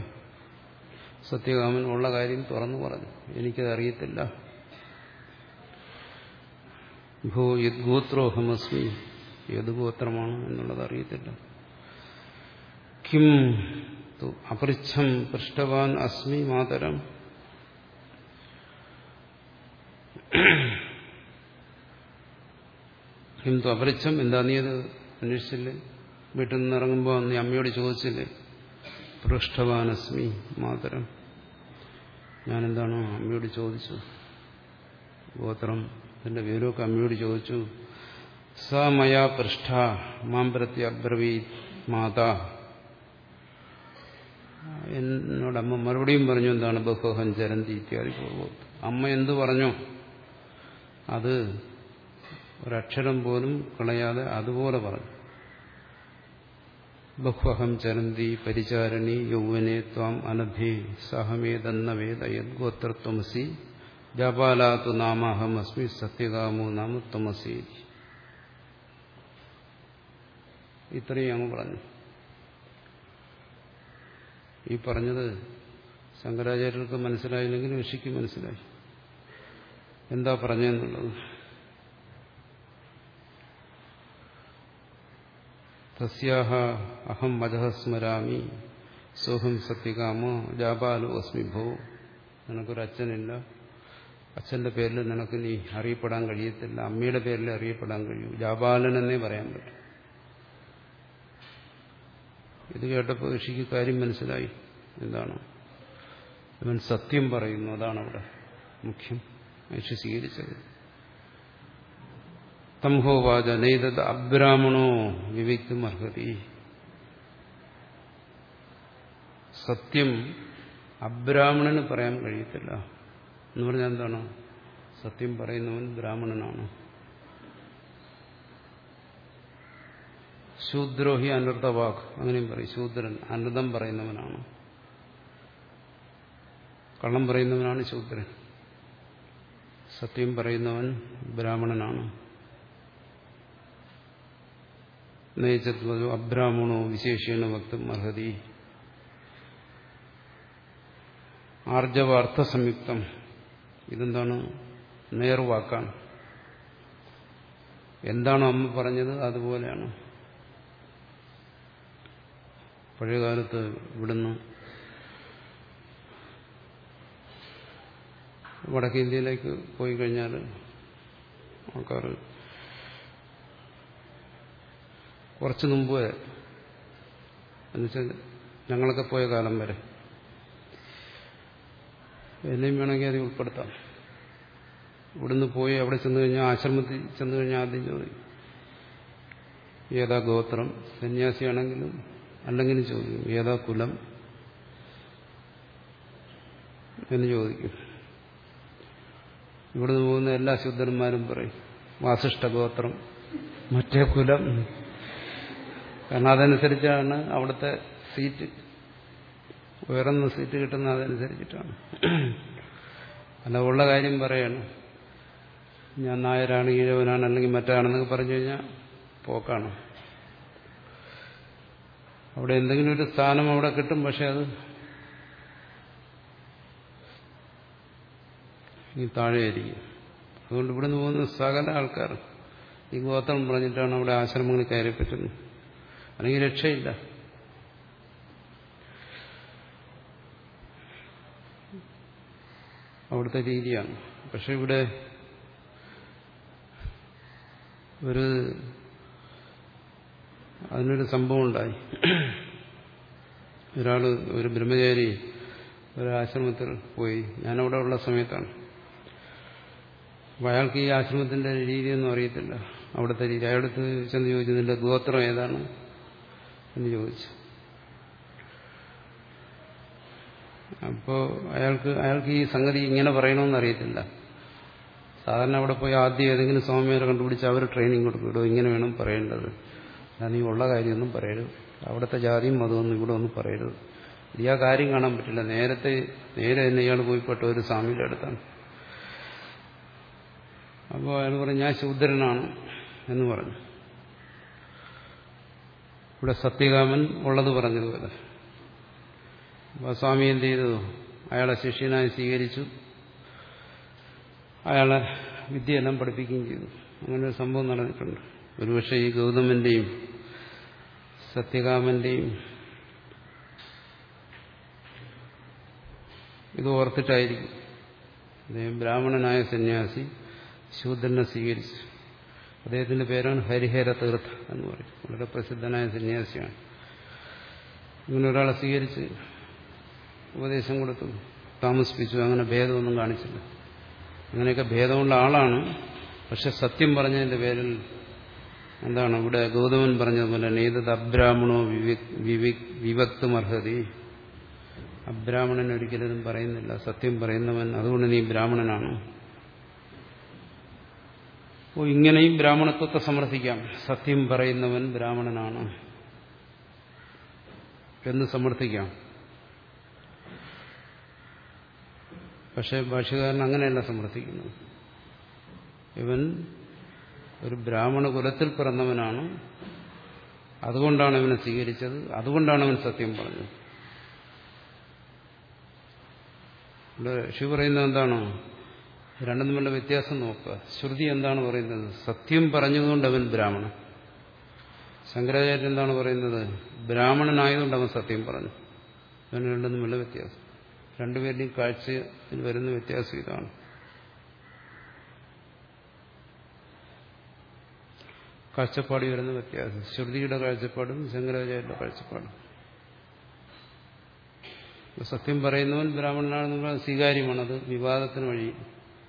സത്യകാമൻ ഉള്ള കാര്യം തുറന്നു പറഞ്ഞു. എനിക്കത് അറിയത്തില്ല. ഭൂ യദ്ഗോത്രോഹമസ്മി ഏത് ഗോത്രമാണ് എന്നുള്ളത് അറിയത്തില്ല. കിം അപൃച്ഛം പൃഷ്ടവാൻ അസ്മി മാതരം. കിം അപരിച്ഛം എന്താ നീ അത് അന്വേഷിച്ചില്ലേ? വീട്ടിൽ നിന്ന് ഇറങ്ങുമ്പോൾ നീ അമ്മയോട് ചോദിച്ചില്ലേ? പൃഷ്ഠവാനസ്മി മാതരം. ഞാനെന്താണോ അമ്മയോട് ചോദിച്ചു ഗോത്രം എന്റെ വിവരമൊക്കെ അമ്മയോട് ചോദിച്ചു. സ മയാ പൃഷ്ഠ മാം പ്രതി അബ്രവീ മാതാ. എന്നോട് അമ്മ മറുപടിയും പറഞ്ഞു എന്താണ് ബഹുഹം ചരന്തി ഇത്യാദി അമ്മ എന്തു പറഞ്ഞു? അത് ഒരക്ഷരം പോലും കളയാതെ അതുപോലെ പറഞ്ഞു. ബഹ്വഹം ചരന്തി പരിചാരണി യൗവനെ ത്വാം അനഭി സഹമേതെന്ന വേദ യദ്ഗോത്രത്വമസി ജപാലാത്തു അസ്മി സത്യകാമോ നാമ ത്വമസി ഇത്രയും അങ്ങ് പറഞ്ഞു. ഈ പറഞ്ഞത് ശങ്കരാചാര്യർക്ക് മനസ്സിലായില്ലെങ്കിൽ ഋഷിക്ക് മനസ്സിലായി. എന്താ പറഞ്ഞെന്നുള്ളത്? തസ്യാഹ അഹം വധ സ്മരാമി സോഹം സത്യകാമോ ജാപാലു അസ്മി ഭോ നിനക്കൊരു അച്ഛനില്ല അച്ഛന്റെ പേരിൽ നിനക്ക് നീ അറിയപ്പെടാൻ കഴിയത്തില്ല। അമ്മയുടെ പേരിൽ അറിയപ്പെടാൻ കഴിയൂ। ജാപാലൻ എന്നേ പറയാൻ പറ്റും। ഇത് കേട്ടപ്പോൾ ഋഷിക്ക് കാര്യം മനസ്സിലായി. എന്താണ്? അവൻ സത്യം പറയുന്നു. അതാണ് അവിടെ മുഖ്യം ഋഷി സ്വീകരിച്ചത്. തംഹോവാച നൈതത് അബ്രാഹ്മണോ വിവിക്തും അർഹതി. സത്യം അബ്രാഹ്മണന് പറയാൻ കഴിയത്തില്ല. എന്ന് പറഞ്ഞാൽ എന്താണ്? സത്യം പറയുന്നവൻ ബ്രാഹ്മണനാണ്. ശൂദ്രോഹി അനർത്ഥവാക് അങ്ങനെയും പറയും. ശൂദ്രൻ അനൃതം പറയുന്നവനാണ്. കള്ളം പറയുന്നവനാണ് ശൂദ്രൻ. സത്യം പറയുന്നവൻ ബ്രാഹ്മണനാണ്. നയിച്ചത്വതോ അബ്രാഹ്മണോ വിശേഷേണ വക്തം അർഹതി. ആർജവാർത്ഥ സംയുക്തം. ഇതെന്താണ്? നേർവാക്കാണ്. എന്താണോ അമ്മ പറഞ്ഞത് അതുപോലെയാണ്. പഴയകാലത്ത് ഇവിടുന്ന് വടക്കേ ഇന്ത്യയിലേക്ക് പോയി കഴിഞ്ഞാൽ ആൾക്കാർ കുറച്ച് മുമ്പ് വരെ എന്നുവെച്ചാൽ ഞങ്ങളൊക്കെ പോയ കാലം വരെ. എന്നെയും വേണമെങ്കിൽ അത് ഉൾപ്പെടുത്താം. ഇവിടുന്ന് പോയി അവിടെ ചെന്ന് കഴിഞ്ഞാൽ ആശ്രമത്തിൽ ചെന്ന് കഴിഞ്ഞാൽ ആദ്യം ചോദിക്കും ഏതാ ഗോത്രം? സന്യാസിയാണെങ്കിലും അല്ലെങ്കിലും ചോദിക്കും ഏതാ കുലം? എന്ന് ചോദിക്കും. ഇവിടുന്ന് പോകുന്ന എല്ലാ ശുദ്ധന്മാരും പറയും വാസിഷ്ഠ ഗോത്രം മറ്റേ കുലം? കാരണം അതനുസരിച്ചാണ് അവിടുത്തെ സീറ്റ്. ഉയർന്ന സീറ്റ് കിട്ടുന്ന അതനുസരിച്ചിട്ടാണ്. അല്ല ഉള്ള കാര്യം പറയാണ്. ഞാൻ നായരാണ് ഈഴവനാണ് അല്ലെങ്കിൽ മറ്റാണെന്നൊക്കെ പറഞ്ഞു കഴിഞ്ഞാൽ പോക്കാണ്. അവിടെ എന്തെങ്കിലും ഒരു സ്ഥാനം അവിടെ കിട്ടും പക്ഷെ അത് ഈ താഴെയായിരിക്കും. അതുകൊണ്ട് ഇവിടെ നിന്ന് പോകുന്ന സകല ആൾക്കാർ ഈ ഗോത്രം പറഞ്ഞിട്ടാണ് അവിടെ ആശ്രമങ്ങൾ കയറി പറ്റുന്നത് അല്ലെങ്കിൽ രക്ഷയില്ല അവിടുത്തെ രീതിയാണ്. പക്ഷെ ഇവിടെ ഒരു അതിനൊരു സംഭവം ഉണ്ടായി ഒരാൾ ഒരു ബ്രഹ്മചാരി ഒരു ആശ്രമത്തിൽ പോയി. ഞാനവിടെ ഉള്ള സമയത്താണ്. അയാൾക്ക് ഈ ആശ്രമത്തിന്റെ രീതിയൊന്നും അറിയത്തില്ല. അവിടുത്തെ രീതി. അയാളടുത്ത് ചെന്ന് ചോദിച്ചു ഗോത്രം ഏതാണ്? എന്ന് ചോദിച്ചു. അപ്പോ അയാൾക്ക് അയാൾക്ക് ഈ സംഗതി ഇങ്ങനെ പറയണമെന്ന് അറിയത്തില്ല. സാധാരണ അവിടെ പോയി ആദ്യം ഏതെങ്കിലും സ്വാമിമാരെ കണ്ടുപിടിച്ച് അവർ ട്രെയിനിങ് കൊടുക്കും. ഇങ്ങനെ വേണം പറയേണ്ടത്. ഞാൻ ഈ ഉള്ള കാര്യമൊന്നും പറയരുത്. അവിടുത്തെ ജാതിയും മതമൊന്നും ഇവിടെ ഒന്നും പറയരുത്. ആ കാര്യം കാണാൻ പറ്റില്ല. നേരത്തെ നേരെ തന്നെ ഇയാൾ പോയിപ്പെട്ട ഒരു സ്വാമിയുടെ അടുത്താണ്. അപ്പോൾ അയാൾ പറഞ്ഞു ഞാൻ ശൂദ്രനാണ് എന്ന് പറഞ്ഞു. ഇവിടെ സത്യകാമൻ ഉള്ളത് പറഞ്ഞതുപോലെ സ്വാമി എന്ത് ചെയ്തു? അയാളെ ശിഷ്യനായി സ്വീകരിച്ചു. അയാളെ വിദ്യയെല്ലാം പഠിപ്പിക്കുകയും ചെയ്തു. അങ്ങനെ ഒരു സംഭവം നടന്നിട്ടുണ്ട്. ഒരുപക്ഷെ ഈ ഗൗതമന്റെയും സത്യകാമന്റെയും ഇത് ഓർത്തിട്ടായിരിക്കും. അദ്ദേഹം ബ്രാഹ്മണനായ സന്യാസി ശൂദ്രനെ സ്വീകരിച്ചു. അദ്ദേഹത്തിന്റെ പേരാണ് ഹരിഹര തീർത്ഥ എന്ന് പറയും. വളരെ പ്രസിദ്ധനായ സന്യാസിയാണ്. ഇങ്ങനെ ഒരാളെ സ്വീകരിച്ച് ഉപദേശം കൊടുത്തു താമസിപ്പിച്ചു. അങ്ങനെ ഭേദമൊന്നും കാണിച്ചില്ല. അങ്ങനെയൊക്കെ ഭേദമുള്ള ആളാണ്. പക്ഷെ സത്യം പറഞ്ഞതിന്റെ പേരിൽ എന്താണ് ഇവിടെ ഗൗതമൻ പറഞ്ഞതുപോലെ നേതത് അബ്രാഹ്മണോ വിവക്തുമർഹതി? അബ്രാഹ്മണൻ ഒരിക്കലും പറയുന്നില്ല. സത്യം പറയുന്നവൻ അതുകൊണ്ട് നീ ബ്രാഹ്മണനാണ്. ഓ ഇങ്ങനെയും ബ്രാഹ്മണത്വത്തെ സമർത്ഥിക്കാം. സത്യം പറയുന്നവൻ ബ്രാഹ്മണനാണ് എന്ന് സമർത്ഥിക്കാം. പക്ഷെ ഭാഷകാരൻ അങ്ങനെയല്ല സമർത്ഥിക്കുന്നത്. ഇവൻ ഒരു ബ്രാഹ്മണ കുലത്തിൽ പിറന്നവനാണ്. അതുകൊണ്ടാണ് ഇവനെ സ്വീകരിച്ചത്. അതുകൊണ്ടാണ് അവൻ സത്യം പറഞ്ഞത്. ഇവിടെ ഋഷി പറയുന്നത് എന്താണ്? രണ്ടും തമ്മിലുള്ള വ്യത്യാസം നോക്കുക ശ്രുതി എന്താണ് പറയുന്നത്? സത്യം പറഞ്ഞതുകൊണ്ട് അവൻ ബ്രാഹ്മണൻ. ശങ്കരാചാര്യൻ എന്താണ് പറയുന്നത്? ബ്രാഹ്മണനായതുകൊണ്ട് അവൻ സത്യം പറഞ്ഞു. അവൻ രണ്ടും തമ്മിലുള്ള വ്യത്യാസം. രണ്ടുപേരുടെയും കാഴ്ചയിൽ വരുന്ന വ്യത്യാസം ഇതാണ്. കാഴ്ചപ്പാടി വരുന്ന വ്യത്യാസം. ശ്രുതിയുടെ കാഴ്ചപ്പാടും ശങ്കരാചാര്യന്റെ കാഴ്ചപ്പാടും. സത്യം പറയുന്നവൻ ബ്രാഹ്മണനാണെന്ന് സ്വീകാര്യമാണത് സ്വീകാര്യമാണ്. വിവാദത്തിന് വഴി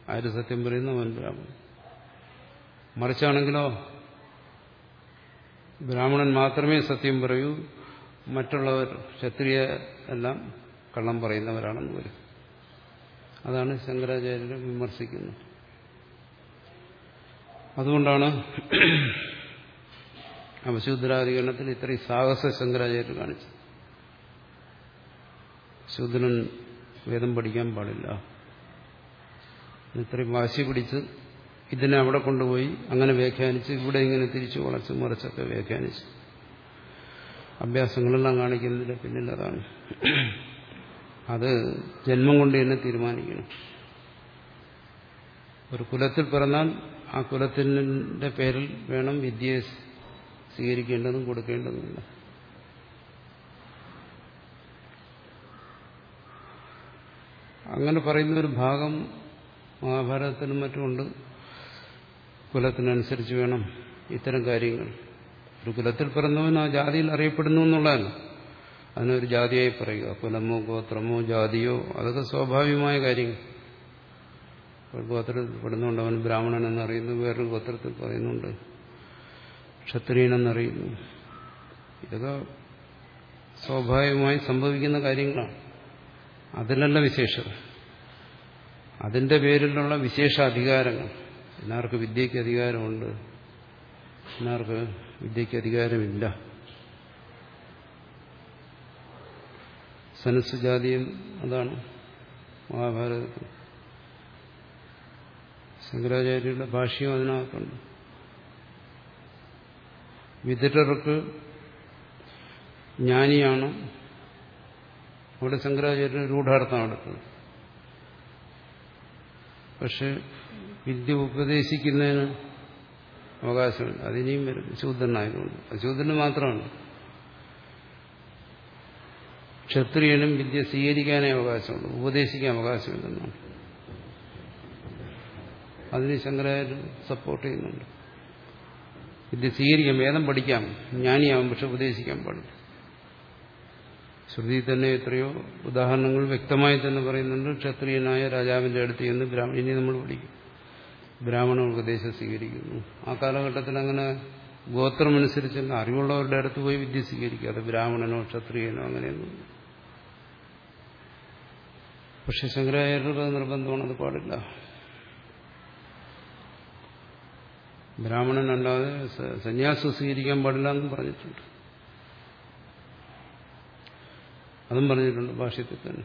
ആര് സത്യം പറയുന്നവൻ ബ്രാഹ്മണൻ. മറിച്ചാണെങ്കിലോ? ബ്രാഹ്മണൻ മാത്രമേ സത്യം പറയൂ. മറ്റുള്ളവർ ക്ഷത്രിയ എല്ലാം കള്ളം പറയുന്നവരാണെന്ന് വരും. അതാണ് ശങ്കരാചാര്യരെ വിമർശിക്കുന്നത്. അതുകൊണ്ടാണ് അവശൂദ്രാധികരണത്തിൽ ഇത്രയും സാഹസ ശങ്കരാചാര്യർ കാണിച്ചത്. ശൂദ്രൻ വേദം പഠിക്കാൻ പാടില്ല. ഇത്രയും വാശി പിടിച്ച് ഇതിനെ അവിടെ കൊണ്ടുപോയി അങ്ങനെ വ്യാഖ്യാനിച്ച് ഇവിടെ ഇങ്ങനെ തിരിച്ചു വളച്ച് മറിച്ചൊക്കെ വ്യാഖ്യാനിച്ച്. അഭ്യാസങ്ങളെല്ലാം കാണിക്കുന്നതിന്റെ പിന്നിൽ അതാണ്. അത് ജന്മം കൊണ്ട് തന്നെ തീരുമാനിക്കണം. ഒരു കുലത്തിൽ പിറന്നാൽ ആ കുലത്തിന്റെ പേരിൽ വേണം വിദ്യയെ സ്വീകരിക്കേണ്ടതും കൊടുക്കേണ്ടതുമില്ല അങ്ങനെ പറയുന്ന ഒരു ഭാഗം മഹാഭാരതത്തിലും മറ്റുമുണ്ട്. കുലത്തിനനുസരിച്ച് വേണം ഇത്തരം കാര്യങ്ങൾ. ഒരു കുലത്തിൽ പിറന്നവൻ ആ ജാതിയിൽ അറിയപ്പെടുന്നു എന്നുള്ളതല്ല. അതിനൊരു ജാതിയായി പറയുക. കുലമോ ഗോത്രമോ ജാതിയോ അതൊക്കെ സ്വാഭാവികമായ കാര്യങ്ങൾ. ഒരു ഗോത്രത്തിൽ പെടുന്നുണ്ട് അവൻ ബ്രാഹ്മണൻ എന്നറിയുന്നു വേറൊരു ഗോത്രത്തിൽ പറയുന്നുണ്ട്. ക്ഷത്രിയനെന്നറിയുന്നു. ഇതൊക്കെ സ്വാഭാവികമായി സംഭവിക്കുന്ന കാര്യങ്ങളാണ്. അതിലല്ല വിശേഷത. അതിന്റെ പേരിലുള്ള വിശേഷ അധികാരങ്ങൾ എന്നാർക്ക് വിദ്യയ്ക്ക് അധികാരമുണ്ട്. എന്നാർക്ക് വിദ്യയ്ക്ക് അധികാരമില്ല. സനസ് ജാതിയും അതാണ് മഹാഭാരതത്തിൽ. ശങ്കരാചാര്യരുടെ ഭാഷയും അതിനകത്തുണ്ട്. വിദുരർക്ക് ജ്ഞാനിയാണ് അവിടെ ശങ്കരാചാര്യ രൂഢാർത്ഥം എടുത്തത് പക്ഷെ വിദ്യ ഉപദേശിക്കുന്നതിന് അവകാശമില്ല. അതിനെയും വരും ശൂദ്രനായതുകൊണ്ട്. അശൂദ്രന് മാത്രമാണ്. ക്ഷത്രിയനും വിദ്യ സ്വീകരിക്കാനേ അവകാശമുണ്ട് ഉപദേശിക്കാൻ അവകാശമില്ലെന്നാണ്. അതിന് ശങ്കരാചാര്യ സപ്പോർട്ട് ചെയ്യുന്നുണ്ട്. വിദ്യ സ്വീകരിക്കാം. വേദം പഠിക്കാം. ജ്ഞാനിയാവും പക്ഷെ ഉപദേശിക്കാൻ പാടില്ല. ശ്രുതി തന്നെ എത്രയോ ഉദാഹരണങ്ങൾ വ്യക്തമായി തന്നെ പറയുന്നുണ്ട്. ക്ഷത്രിയനായ രാജാവിന്റെ അടുത്ത് എന്ന് ബ്രാഹ്മണിനെ നമ്മൾ പഠിക്കും. ബ്രാഹ്മണ ഉപദേശം സ്വീകരിക്കുന്നു. ആ കാലഘട്ടത്തിൽ അങ്ങനെ ഗോത്രമനുസരിച്ചല്ല അറിവുള്ളവരുടെ അടുത്ത് പോയി വിദ്യ സ്വീകരിക്കുക അത് ബ്രാഹ്മണനോ ക്ഷത്രിയനോ അങ്ങനെയൊന്നും പക്ഷെ ശങ്കരാചാര്യരുടെ നിർബന്ധമാണ് അത് പാടില്ല. ബ്രാഹ്മണനല്ലാതെ സന്യാസം സ്വീകരിക്കാൻ പാടില്ല എന്നും പറഞ്ഞിട്ടുണ്ട്. അതും പറഞ്ഞിട്ടുണ്ട് ഭാഷ്യത്തിൽ തന്നെ.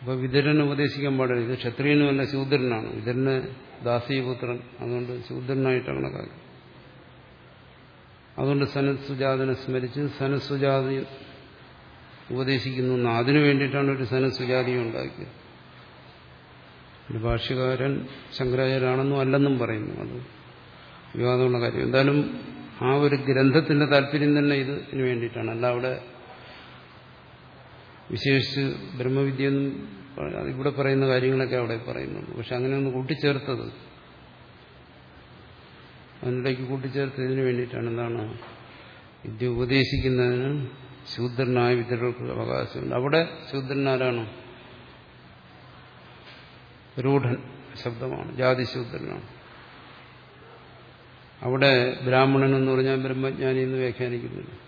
അപ്പൊ വിതുരനെ ഉപദേശിക്കാൻ പാടില്ല. ഇത് ക്ഷത്രിയനുമല്ല ശൂദ്രനാണ്. വിതുരന് ദാസീപുത്രൻ. അതുകൊണ്ട് ശൂദ്രനായിട്ട് കണക്കാക്കി അതുകൊണ്ട് സനസ്സുജാതനെ സ്മരിച്ച് സനസ്സുജാതി ഉപദേശിക്കുന്നു അതിനു വേണ്ടിയിട്ടാണ് ഒരു സനത്സുജാതിയും ഉണ്ടാക്കിയത്. ഒരു ഭാഷ്യകാരൻ ശങ്കരാചാര്യാണെന്നും അല്ലെന്നും പറയുന്നു അത്. വിവാദമുള്ള കാര്യം. എന്തായാലും ആ ഒരു ഗ്രന്ഥത്തിന്റെ താല്പര്യം തന്നെ ഇതിന് വേണ്ടിയിട്ടാണ്. അല്ല അവിടെ വിശേഷിച്ച് ബ്രഹ്മവിദ്യയെന്നും ഇവിടെ പറയുന്ന കാര്യങ്ങളൊക്കെ അവിടെ പറയുന്നുള്ളൂ. പക്ഷെ അങ്ങനെ ഒന്ന് കൂട്ടിച്ചേർത്തത് അതിനിടയ്ക്ക് കൂട്ടിച്ചേർത്തതിന് വേണ്ടിയിട്ടാണ് എന്താണ് വിദ്യ ഉപദേശിക്കുന്നതിന് ശൂദ്രനായ വിദ്യകൾക്ക് അവകാശമുണ്ട്. അവിടെ ശൂദ്രനാരാണ്? രൂഢൻ ശബ്ദമാണ് ജാതിശൂദ്രനാണ് അവിടെ ബ്രാഹ്മണൻ എന്ന് പറഞ്ഞാൽ ബ്രഹ്മജ്ഞാനി എന്ന് വ്യാഖ്യാനിക്കുന്നില്ല.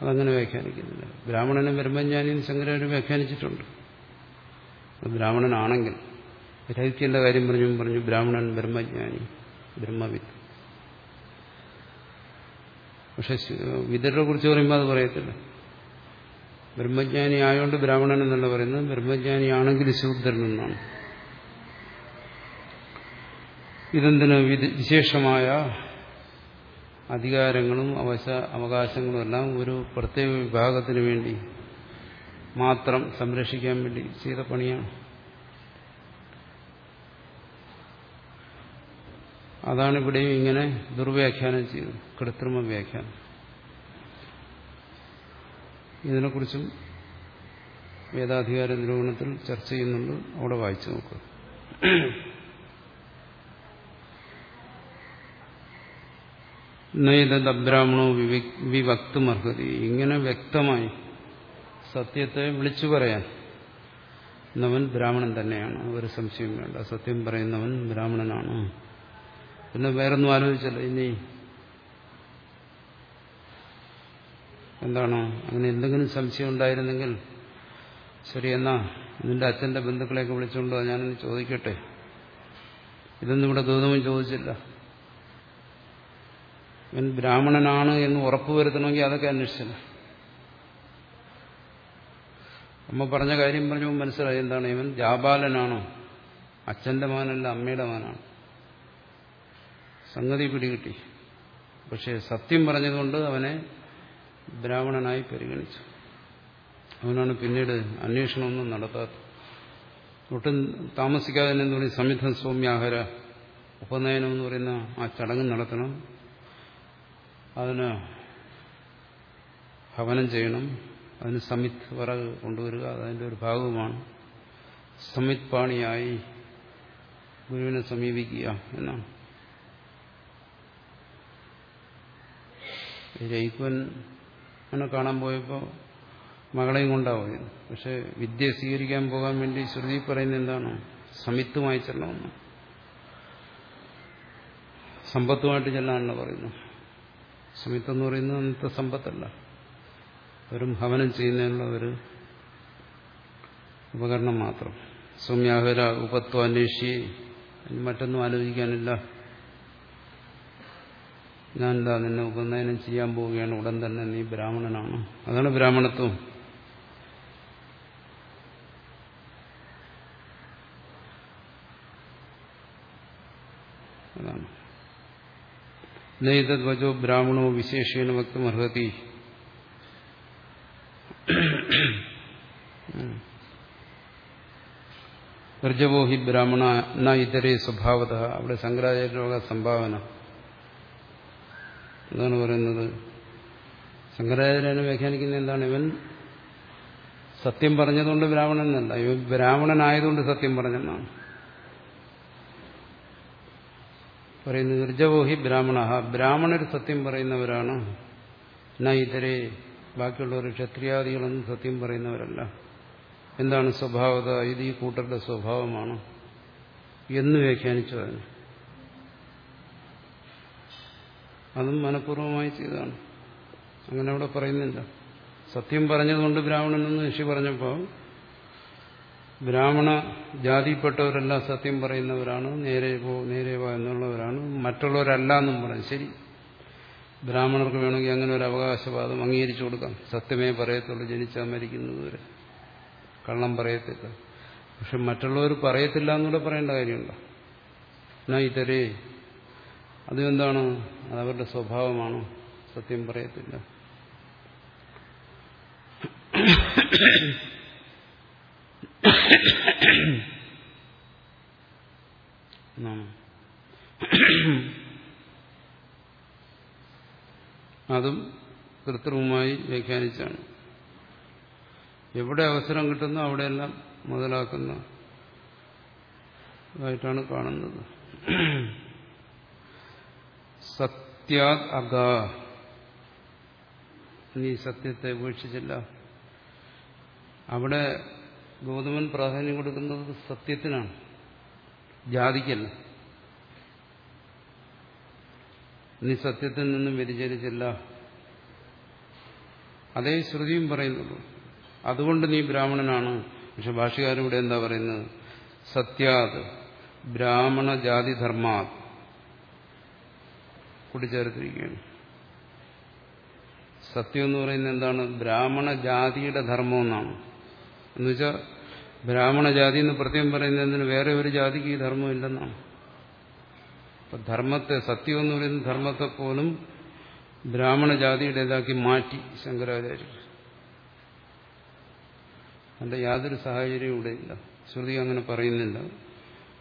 അതങ്ങനെ വ്യാഖ്യാനിക്കുന്നില്ല. ബ്രാഹ്മണനും ബ്രഹ്മജ്ഞാനിയും ശങ്കരാചാര്യ വ്യാഖ്യാനിച്ചിട്ടുണ്ട്. ബ്രാഹ്മണനാണെങ്കിൽ രഹിത്യന്റെ കാര്യം പറഞ്ഞു പറഞ്ഞു ബ്രാഹ്മണൻ ബ്രഹ്മജ്ഞാനി ബ്രഹ്മവിത്ത് പക്ഷെ വിദരെ കുറിച്ച് പറയുമ്പോൾ അത് പറയത്തില്ല. ബ്രഹ്മജ്ഞാനി ആയതുകൊണ്ട് ബ്രാഹ്മണൻ എന്നല്ല പറയുന്നത്. ബ്രഹ്മജ്ഞാനി ആണെങ്കിൽ ശൂദ്രൻ എന്നാണ്. ഇതെന്തിന് വിശേഷമായ അധികാരങ്ങളും അവശ അവകാശങ്ങളും എല്ലാം ഒരു പ്രത്യേക വിഭാഗത്തിന് വേണ്ടി മാത്രം സംരക്ഷിക്കാൻ വേണ്ടി ചെയ്ത പണിയാണ്. അതാണ് ഇവിടെയും ഇങ്ങനെ ദുർവ്യാഖ്യാനം ചെയ്തത് കൃത്രിമ വ്യാഖ്യാനം. ഇതിനെക്കുറിച്ചും വേദാധികാര നിരൂപണത്തിൽ ചർച്ച ചെയ്യുന്നുണ്ട്. അവിടെ വായിച്ചു നോക്കുക. നൈതബ്രാഹ്മണോ വിവക്തുമർഹതി. ഇങ്ങനെ വ്യക്തമായി സത്യത്തെ വിളിച്ചു പറയാൻ എന്നവൻ ബ്രാഹ്മണൻ തന്നെയാണ്. ഒരു സംശയം വേണ്ട. സത്യം പറയുന്നവൻ ബ്രാഹ്മണനാണ്. പിന്നെ വേറൊന്നും ആലോചിച്ചല്ലോ. ഇനി എന്താണോ? അങ്ങനെ എന്തെങ്കിലും സംശയം ഉണ്ടായിരുന്നെങ്കിൽ ശരി എന്നാ നിന്റെ അച്ഛന്റെ ബന്ധുക്കളെയൊക്കെ വിളിച്ചുകൊണ്ടോ ഞാനൊന്ന് ചോദിക്കട്ടെ? ഇതൊന്നും ഇവിടെ ദൂതവും ചോദിച്ചില്ല. ഇവൻ ബ്രാഹ്മണനാണ് എന്ന് ഉറപ്പുവരുത്തണമെങ്കിൽ അതൊക്കെ അന്വേഷിച്ചു അമ്മ പറഞ്ഞ കാര്യം പറഞ്ഞു മനസ്സിലായി. എന്താണ്? ഇവൻ ജാബാലനാണോ? അച്ഛന്റെ മാനല്ല അമ്മയുടെ മാനാണ് സംഗതി പിടികിട്ടി. പക്ഷെ സത്യം പറഞ്ഞതുകൊണ്ട് അവനെ ബ്രാഹ്മണനായി പരിഗണിച്ചു. അവനാണ് പിന്നീട് അന്വേഷണമൊന്നും നടത്താത്തത്. ഒട്ടും താമസിക്കാതെ തന്നെ പറയും സംയുദ്ധ സൗമ്യാഹര ഉപനയനം എന്ന് പറയുന്ന ആ ചടങ്ങ് നടത്തണം? അതിന് ഭവനം ചെയ്യണം. അതിന് സമിത് വിറക് കൊണ്ടുവരിക അതിന്റെ ഒരു ഭാഗവുമാണ്. സമിത് പാണിയായി ഗുരുവിനെ സമീപിക്കുക എന്നാണ്. രയിക്കുവൻ അവനെ കാണാൻ പോയപ്പോൾ മകളെയും കൊണ്ടാവും. പക്ഷെ വിദ്യ സ്വീകരിക്കാൻ പോകാൻ വേണ്ടി ശ്രുതി പറയുന്നത് എന്താണ്? സമിത്തുമായി ചെല്ലണമെന്ന് സമ്പത്തുമായിട്ട് ചെല്ലാനല്ല പറയുന്നു. സമിത്ത് എന്ന് പറയുന്നത് അന്നത്തെ സമ്പത്തല്ല. വെറും ഭവനം ചെയ്യുന്നതിനുള്ള ഒരു ഉപകരണം മാത്രം. സൗമ്യാഹര ഉപത്വം അന്വേഷിച്ച് മറ്റൊന്നും ആലോചിക്കാനില്ല. ഞാനെന്താ നിന്നെ ഉപനയനം ചെയ്യാൻ പോവുകയാണ്. ഉടൻ തന്നെ നീ ബ്രാഹ്മണനാണ്. അതാണ് ബ്രാഹ്മണത്വം. നൈതദ്വചോ ബ്രാഹ്മണോ വിശേഷേന വക്തമർഹതി ഋജവോ ഹി ബ്രാഹ്മണ ന ഇതരേ സ്വഭാവത. അവിടെ ശങ്കരാചാര്യ സംഭാവന. എന്താണ് പറയുന്നത്. ശങ്കരാചാര്യനെ വ്യാഖ്യാനിക്കുന്ന എന്താണ്? ഇവൻ സത്യം പറഞ്ഞതുകൊണ്ട് ബ്രാഹ്മണനല്ല ഇവൻ ബ്രാഹ്മണനായതുകൊണ്ട് സത്യം പറഞ്ഞെന്നാണ്. പറയുന്നത് നിർജവോഹി ബ്രാഹ്മണ. ബ്രാഹ്മണർ സത്യം പറയുന്നവരാണ്. എന്നാ ഇതരെ ബാക്കിയുള്ളവർ ക്ഷത്രിയാദികളൊന്നും സത്യം പറയുന്നവരല്ല. എന്താണ് സ്വഭാവത? ഇത് ഈ കൂട്ടരുടെ സ്വഭാവമാണ്. എന്ന് വ്യാഖ്യാനിച്ചു അതിന് അതും മനഃപൂർവമായി ചെയ്തതാണ്. അങ്ങനെ അവിടെ പറയുന്നില്ല. സത്യം പറഞ്ഞതുകൊണ്ട് ബ്രാഹ്മണനെന്ന് ഋഷി പറഞ്ഞപ്പോൾ ബ്രാഹ്മണ ജാതിപ്പെട്ടവരെല്ലാം സത്യം പറയുന്നവരാണ് നേരെ പോ നേരെ പോ എന്നുള്ളവരാണ് മറ്റുള്ളവരല്ല എന്നും പറയും. ശരി. ബ്രാഹ്മണർക്ക് വേണമെങ്കിൽ അങ്ങനെ ഒരു അവകാശവാദം അംഗീകരിച്ചു കൊടുക്കാം. സത്യമേ പറയത്തുള്ളൂ ജനിച്ചാൽ മരിക്കുന്നതുവരെ. കള്ളം പറയത്തില്ല. പക്ഷെ മറ്റുള്ളവർ പറയത്തില്ല എന്നൂടെ പറയേണ്ട കാര്യമുണ്ടോ? എന്നാ ഇതരേ അതും എന്താണ് അതവരുടെ സ്വഭാവമാണ്? സത്യം പറയത്തില്ല. അതും കൃത്രിമമായി വ്യാഖ്യാനിച്ചാണ്. എവിടെ അവസരം കിട്ടുന്നോ അവിടെയെല്ലാം മുതലാക്കുന്ന ായിട്ടാണ് കാണുന്നത്. സത്യാത് അഗ. നീ സത്യത്തെ ഉപേക്ഷിച്ചില്ല. അവിടെ ഗൗതമൻ പ്രാധാന്യം കൊടുക്കുന്നത് സത്യത്തിനാണ്. ജാതിക്കല്ല. നീ സത്യത്തിൽ നിന്നും വ്യതിചരിച്ചില്ല അതേ ശ്രുതിയും പറയുന്നുള്ളൂ. അതുകൊണ്ട് നീ ബ്രാഹ്മണനാണ്. പക്ഷെ ഭാഷകാരിവിടെ എന്താ പറയുന്നത്? സത്യാത് ബ്രാഹ്മണ ജാതി ധർമാ കൂട്ടിച്ചേർത്തിരിക്കുകയാണ്. സത്യം എന്ന് പറയുന്നത് എന്താണ്? ബ്രാഹ്മണ ജാതിയുടെ ധർമ്മം എന്നാണ്. എന്നുവെച്ചാൽ ബ്രാഹ്മണ ജാതി എന്ന് പ്രത്യേകം പറയുന്നതിന് വേറെ ഒരു ജാതിക്ക് ഈ ധർമ്മം ഇല്ലെന്നാണ്. അപ്പൊ ധർമ്മത്തെ സത്യം എന്ന് പറയുന്ന ധർമ്മത്തെ പോലും ബ്രാഹ്മണ ജാതിയുടേതാക്കി മാറ്റി ശങ്കരാചാര്യർ. അതിന്റെ യാതൊരു സാഹചര്യവും ഇവിടെ ഇല്ല. ശ്രുതി അങ്ങനെ പറയുന്നില്ല.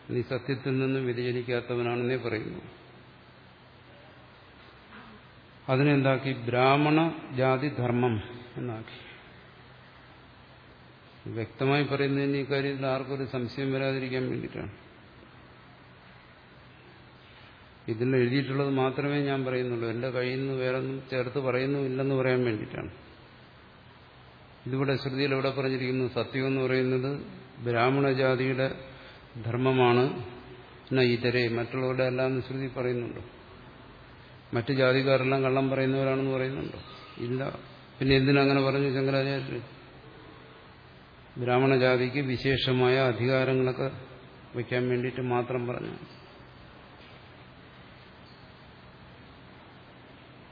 നീ സത്യത്തിൽ നിന്നും വ്യതിചലിക്കാത്തവനാണെന്നേ പറയുന്നു. അതിനെന്താക്കി? ബ്രാഹ്മണ ജാതി ധർമ്മം എന്നാക്കി. വ്യക്തമായി പറയുന്നതിന് ഈ കാര്യത്തിൽ ആർക്കൊരു സംശയം വരാതിരിക്കാൻ വേണ്ടിയിട്ടാണ്. ഇതിൽ എഴുതിയിട്ടുള്ളത് മാത്രമേ ഞാൻ പറയുന്നുള്ളൂ. എന്റെ കയ്യിൽ നിന്ന് വേറൊന്നും ചേർത്ത് പറയുന്നുമില്ലെന്ന് പറയാൻ വേണ്ടിയിട്ടാണ്. ഇതിവിടെ ശ്രുതിയിൽ എവിടെ പറഞ്ഞിരിക്കുന്നു സത്യം എന്ന് പറയുന്നത് ബ്രാഹ്മണജാതിയുടെ ധർമ്മമാണ് ഇതരെ. മറ്റുള്ളവരുടെ എല്ലാം ശ്രുതി പറയുന്നുണ്ടോ. മറ്റു ജാതിക്കാരെല്ലാം കള്ളം പറയുന്നവരാണെന്ന് പറയുന്നുണ്ടോ. ഇല്ല. പിന്നെ എന്തിനങ്ങനെ പറഞ്ഞു ശങ്കരാചാര്യർ ബ്രാഹ്മണ ജാതിക്ക് വിശേഷമായ അധികാരങ്ങളൊക്കെ വയ്ക്കാൻ വേണ്ടിയിട്ട് മാത്രം പറഞ്ഞു.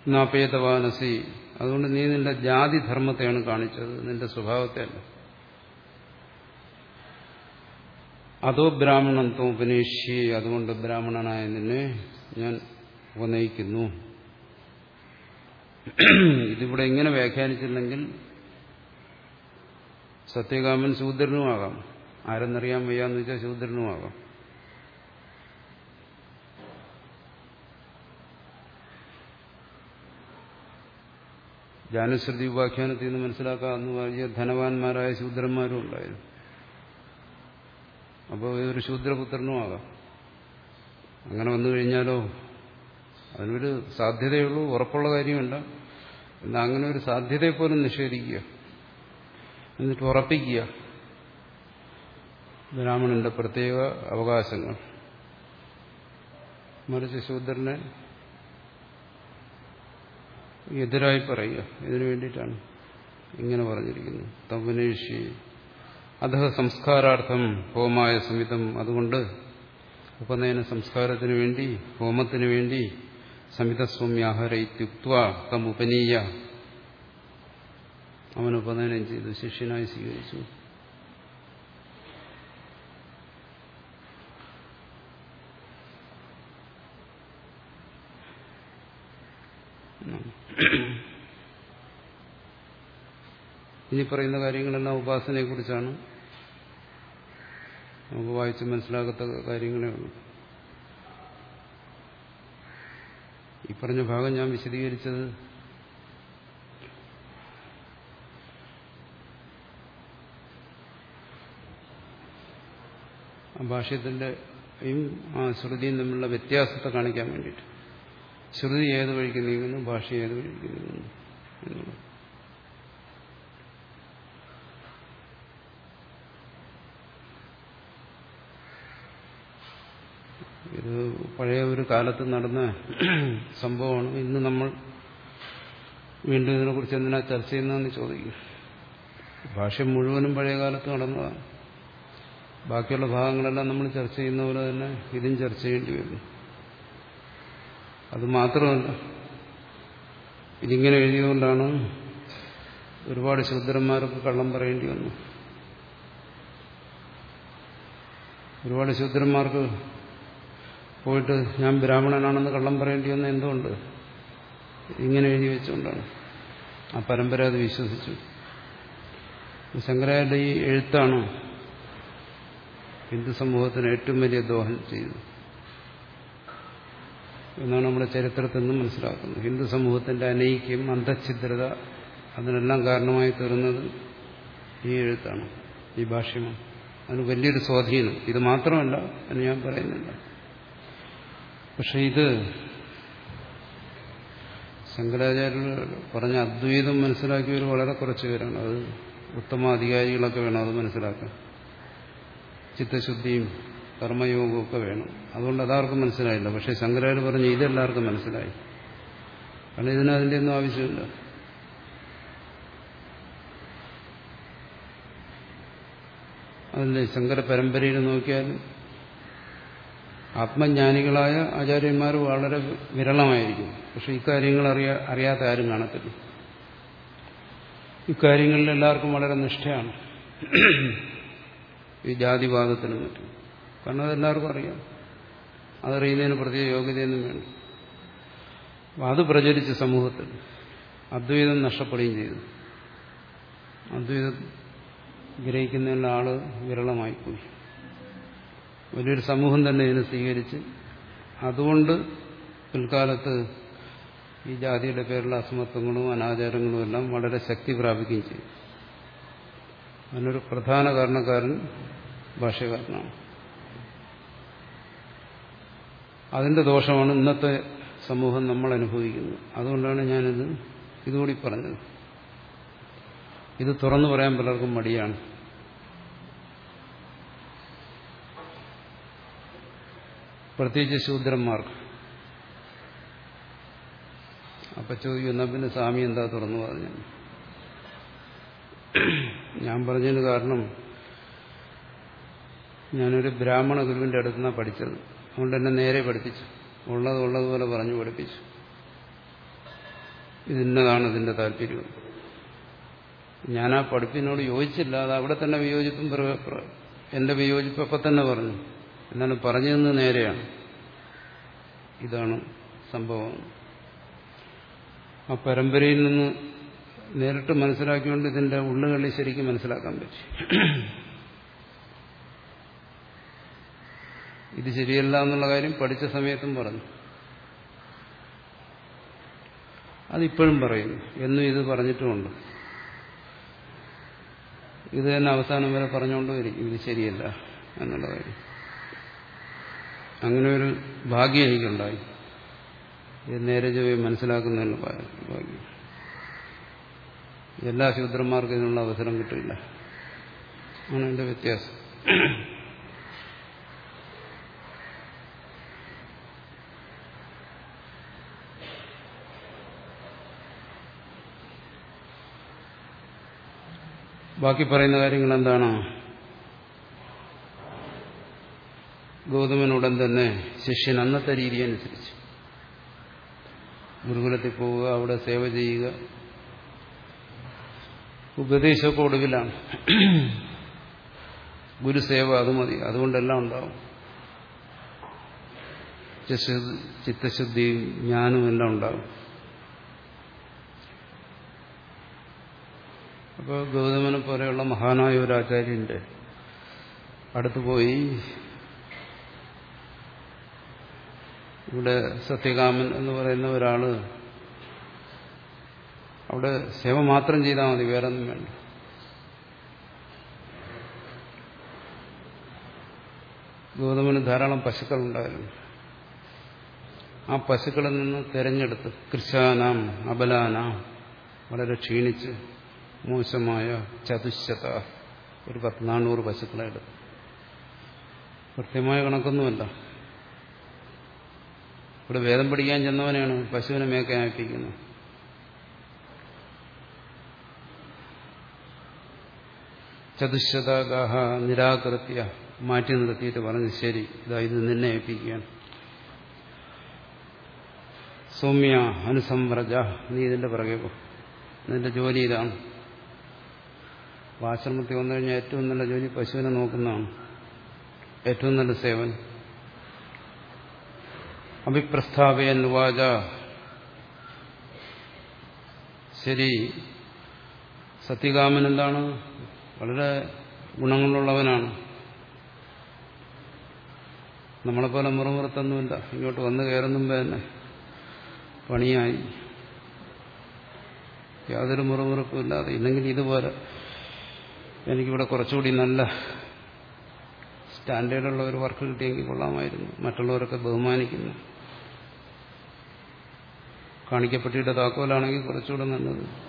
നാപേതവാനസി അതുകൊണ്ട് നീ നിന്റെ ജാതി ധർമ്മത്തെയാണ് കാണിച്ചത് നിന്റെ സ്വഭാവത്തെയല്ല. അതോ ബ്രാഹ്മണൻ തോപനേഷി അതുകൊണ്ട് ബ്രാഹ്മണനായ നിന്നെ ഞാൻ ഉപനയിക്കുന്നു. ഇതിവിടെ ഇങ്ങനെ വ്യാഖ്യാനിച്ചില്ലെങ്കിൽ സത്യകാമൻ ശൂദ്രനുമാകാം. ആരെന്നറിയാൻ വയ്യാന്ന് വെച്ചാൽ ശൂദ്രനുമാകാം. ജാനുശ്രുതി ഉപാഖ്യാനത്തിൽ നിന്ന് മനസ്സിലാക്കാമെന്ന് പറഞ്ഞ ധനവാന്മാരായ ശൂദ്രന്മാരും ഉണ്ടായിരുന്നു. അപ്പോൾ ഇതൊരു ശൂദ്രപുത്രനുമാകാം. അങ്ങനെ വന്നു കഴിഞ്ഞാലോ അതിനൊരു സാധ്യതയുള്ളൂ ഉറപ്പുള്ള കാര്യമല്ല. എന്നാൽ അങ്ങനെ ഒരു സാധ്യതയെ പോലും നിഷേധിക്കുക. എന്നിട്ട് ഉറപ്പിക്കുക. ബ്രാഹ്മണന്റെ പ്രത്യേക അവകാശങ്ങൾ. മറിച്ച് ശൂദ്രനെ എതിരായി പറയുക. ഇതിനു വേണ്ടിയിട്ടാണ് ഇങ്ങനെ പറഞ്ഞിരിക്കുന്നത്. തവനേഷി അധ സംസ്കാരാർത്ഥം ഹോമായ സമിതം. അതുകൊണ്ട് ഉപനയന സംസ്കാരത്തിനു വേണ്ടി ഹോമത്തിനു വേണ്ടി സമിതസ്വമ്യാഹാര ഇത്യുക്വ തം ഉപനീയ അവൻ ഉപനയനം ചെയ്തു ശിഷ്യനായി സ്വീകരിച്ചു. ഇനി പറയുന്ന കാര്യങ്ങളെല്ലാം ഉപാസനയെക്കുറിച്ചാണ് നമുക്ക് വായിച്ച് മനസ്സിലാകാത്ത കാര്യങ്ങളേ ഉള്ളൂ. ഈ പറഞ്ഞ ഭാഗം ഞാൻ വിശദീകരിച്ചത് ഭാഷ്യത്തിന്റെയും ആ ശ്രുതിയും തമ്മിലുള്ള വ്യത്യാസത്തെ കാണിക്കാൻ വേണ്ടിയിട്ട്. ശ്രുതി ഏത് വഴിക്ക് നീങ്ങുന്നു ഭാഷ ഏത് വഴിക്ക് നീങ്ങുന്നു എന്നുള്ളത്. ഇത് പഴയ ഒരു കാലത്ത് നടന്ന സംഭവമാണ്. ഇന്ന് നമ്മൾ വീണ്ടും ഇതിനെക്കുറിച്ച് എന്തിനാ ചർച്ച ചെയ്യുന്നതെന്ന് ചോദിക്കും. ഭാഷ മുഴുവനും പഴയ കാലത്ത് നടന്നതാണ്. ബാക്കിയുള്ള ഭാഗങ്ങളെല്ലാം നമ്മൾ ചർച്ച ചെയ്യുന്ന പോലെ തന്നെ ഇതും ചർച്ച ചെയ്യേണ്ടി വരും. അത് മാത്രമല്ല ഇതിങ്ങനെ എഴുതിയതുകൊണ്ടാണ് ഒരുപാട് ശൂദ്രന്മാർക്ക് കള്ളം പറയേണ്ടി വന്നു. ഒരുപാട് ശൂദ്രന്മാർക്ക് പോയിട്ട് ഞാൻ ബ്രാഹ്മണനാണെന്ന് കള്ളം പറയേണ്ടി വന്ന എന്തുകൊണ്ട്? ഇങ്ങനെ എഴുതി വെച്ചുകൊണ്ടാണ്. ആ പരമ്പര അത് വിശ്വസിച്ചു. ശങ്കരാചാര്യ ഈ എഴുത്താണ് ഹിന്ദു സമൂഹത്തിന് ഏറ്റവും വലിയ ദോഹം ചെയ്യുന്നു. എന്നാണ് നമ്മുടെ ചരിത്രത്തിൽ നിന്നും മനസ്സിലാക്കുന്നത്. ഹിന്ദു സമൂഹത്തിന്റെ അനൈക്യം അന്ധഛിദ്രത അതിനെല്ലാം കാരണമായി തീർന്നത് ഈ എഴുത്താണ് ഈ ഭാഷ്യമാണ് അതിന് വലിയൊരു സ്വാധീനം. ഇത് മാത്രമല്ല എന്ന് ഞാൻ പറയുന്നില്ല. പക്ഷെ ഇത് ശങ്കരാചാര്യർ പറഞ്ഞ അദ്വൈതം മനസ്സിലാക്കിയവർ വളരെ കുറച്ച് പേരാണ്. അത് ഉത്തമാധികാരികളൊക്കെ വേണം അത് മനസ്സിലാക്കാൻ. ചിത്തശുദ്ധിയും കർമ്മയോഗവും ഒക്കെ വേണം. അതുകൊണ്ട് അതാർക്കും മനസ്സിലായില്ല. പക്ഷെ ശങ്കരാചാര്യ പറഞ്ഞ് ഇതെല്ലാവർക്കും മനസ്സിലായി. കാരണം ഇതിന് അതിന്റെ ഒന്നും ആവശ്യമില്ല. അതിന്റെ ശങ്കര പരമ്പരയിൽ നോക്കിയാൽ ആത്മജ്ഞാനികളായ ആചാര്യന്മാർ വളരെ വിരളമായിരിക്കും. പക്ഷെ ഇക്കാര്യങ്ങൾ അറിയാ അറിയാത്ത ആരും കാണത്തില്ല. ഇക്കാര്യങ്ങളിൽ എല്ലാവർക്കും വളരെ നിഷ്ഠയാണ്. ഈ ജാതിവാദത്തിനും മറ്റും കാരണം അതെല്ലാവർക്കും അറിയാം. അതറിയുന്നതിന് പ്രത്യേക യോഗ്യതയൊന്നും വേണ്ട. അപ്പം അത് പ്രചരിച്ച സമൂഹത്തിൽ അദ്വൈതം നഷ്ടപ്പെടുകയും ചെയ്തു. അദ്വൈതം ഗ്രഹിക്കുന്നതിനുള്ള ആൾ വിരളമായിപ്പോയി. വലിയൊരു സമൂഹം തന്നെ ഇതിനെ സ്വീകരിച്ച് അതുകൊണ്ട് പിൽക്കാലത്ത് ഈ ജാതിയുടെ പേരിലുള്ള അസമത്വങ്ങളും അനാചാരങ്ങളും എല്ലാം വളരെ ശക്തി പ്രാപിക്കുകയും ചെയ്യും അതിനൊരു പ്രധാന കാരണക്കാരൻ ഭാഷ്യകാരനാണ്. അതിന്റെ ദോഷമാണ് ഇന്നത്തെ സമൂഹം നമ്മൾ അനുഭവിക്കുന്നത്. അതുകൊണ്ടാണ് ഞാനിത് ഇതുകൂടി പറഞ്ഞത്. ഇത് തുറന്നു പറയാൻ പലർക്കും മടിയാണ്. പ്രത്യേകിച്ച് ശൂദ്രന്മാർക്ക് അപ്പൊ ചോദിക്കുന്ന പിന്നെ സ്വാമി എന്താ തുറന്നു പറഞ്ഞു ഞാൻ പറഞ്ഞതിന് കാരണം ഞാനൊരു ബ്രാഹ്മണ ഗുരുവിന്റെ അടുത്തുനിന്നാണ് പഠിച്ചത്. അതുകൊണ്ട് എന്നെ നേരെ പഠിപ്പിച്ചു. ഉള്ളത് ഉള്ളതുപോലെ പറഞ്ഞു പഠിപ്പിച്ചു. ഇതിന്നതാണ് ഇതിന്റെ താല്പര്യം. ഞാൻ ആ പഠിപ്പിനോട് യോജിച്ചില്ല. അത് അവിടെ തന്നെ വിയോജിപ്പും എന്റെ വിയോജിപ്പ് അപ്പം തന്നെ പറഞ്ഞു. എന്നാലും പറഞ്ഞതെന്ന് നേരെയാണ്. ഇതാണ് സംഭവം. ആ പരമ്പരയിൽ നിന്ന് നേരിട്ട് മനസ്സിലാക്കിക്കൊണ്ട് ഇതിന്റെ ഉള്ളുകളി ശരിക്കും മനസ്സിലാക്കാൻ പറ്റി. ഇത് ശരിയല്ല എന്നുള്ള കാര്യം പഠിച്ച സമയത്തും പറഞ്ഞു. അതിപ്പോഴും പറയുന്നു എന്നും ഇത് പറഞ്ഞിട്ടുമുണ്ട്. ഇത് തന്നെ അവസാനം വരെ പറഞ്ഞുകൊണ്ട് ഇത് ശരിയല്ല എന്നുള്ള കാര്യം. അങ്ങനെ ഒരു ഭാഗ്യം എനിക്കുണ്ടായി. ഇത് നേരെ ജോയി മനസ്സിലാക്കുന്നതിനുള്ള ഭാഗ്യം. എല്ലാ ശൂദ്രന്മാർക്കും ഇതിനുള്ള അവസരം കിട്ടില്ല ആണ് എന്റെ വ്യത്യാസം. ബാക്കി പറയുന്ന കാര്യങ്ങൾ എന്താണ്? ഗൗതമനുടൻ തന്നെ ശിഷ്യൻ അന്നത്തെ രീതി അനുസരിച്ച്. ഗുരുകുലത്തിൽ പോവുക അവിടെ സേവ ചെയ്യുക ഉപദേശമൊക്കെ ഒടുവിലാണ് ഗുരുസേവ അത് മതി. അതുകൊണ്ടെല്ലാം ഉണ്ടാവും. ചിത്തശുദ്ധിയും ജ്ഞാനും എല്ലാം ഉണ്ടാവും. അപ്പോൾ ഗൗതമനെ പോലെയുള്ള മഹാനായ ഒരു ആചാര്യന്റെ അടുത്ത് പോയി ഇവിടെ സത്യകാമൻ എന്ന് പറയുന്ന ഒരാൾ അവിടെ സേവ മാത്രം ചെയ്താൽ മതി വേറെ ഒന്നും വേണ്ട. ഗൗതമന് ധാരാളം പശുക്കൾ ഉണ്ടായിരുന്നു. ആ പശുക്കളിൽ നിന്ന് തെരഞ്ഞെടുത്ത് കൃശാനാം അബലാന വളരെ ക്ഷീണിച്ച് മോശമായ ചതുശത ഒരു പത്ത് നാനൂറ് പശുക്കളെ എടുത്തു. കൃത്യമായ കണക്കൊന്നുമല്ല. ഇവിടെ വേദം പഠിക്കാൻ ചെന്നവനെയാണ് പശുവിനെ മേക്കാൻ ചതുശതഗാഹ നിരാകൃത്യ മാറ്റി നിർത്തിയിട്ട് പറഞ്ഞു ശരി. ഇതാ ഇത് നിന്നെ ഏൽപ്പിക്കുകയാണ്. സൗമ്യ അനുസംവ്രജ നീ ഇതിന്റെ പിറകെ പോ. നിന്റെ ജോലി ഇതാണ്. ആശ്രമത്തിൽ വന്നു കഴിഞ്ഞാൽ ഏറ്റവും നല്ല ജോലി പശുവിനെ നോക്കുന്നതാണ്. ഏറ്റവും നല്ല സേവൻ. അഭിപ്രസ്ഥാപയൻ വാച. ശരി. സത്യകാമൻ എന്താണ്? വളരെ ഗുണങ്ങളുള്ളവനാണ്. നമ്മളെപ്പോലെ മുറമുറത്തൊന്നുമില്ല. ഇങ്ങോട്ട് വന്നു കയറുന്നുമ്പോ തന്നെ പണിയായി. യാതൊരു മുറമുറപ്പും ഇല്ലാതെ ഇല്ലെങ്കിൽ ഇതുപോലെ എനിക്കിവിടെ കുറച്ചുകൂടി നല്ല സ്റ്റാൻഡേർഡുള്ള ഒരു വർക്ക് കിട്ടിയെങ്കിൽ കൊള്ളാമായിരുന്നു. മറ്റുള്ളവരൊക്കെ ബഹുമാനിക്കുന്നു. കാണിക്കപ്പെട്ടിയുടെ താക്കോലാണെങ്കിൽ കുറച്ചുകൂടെ നല്ലത്.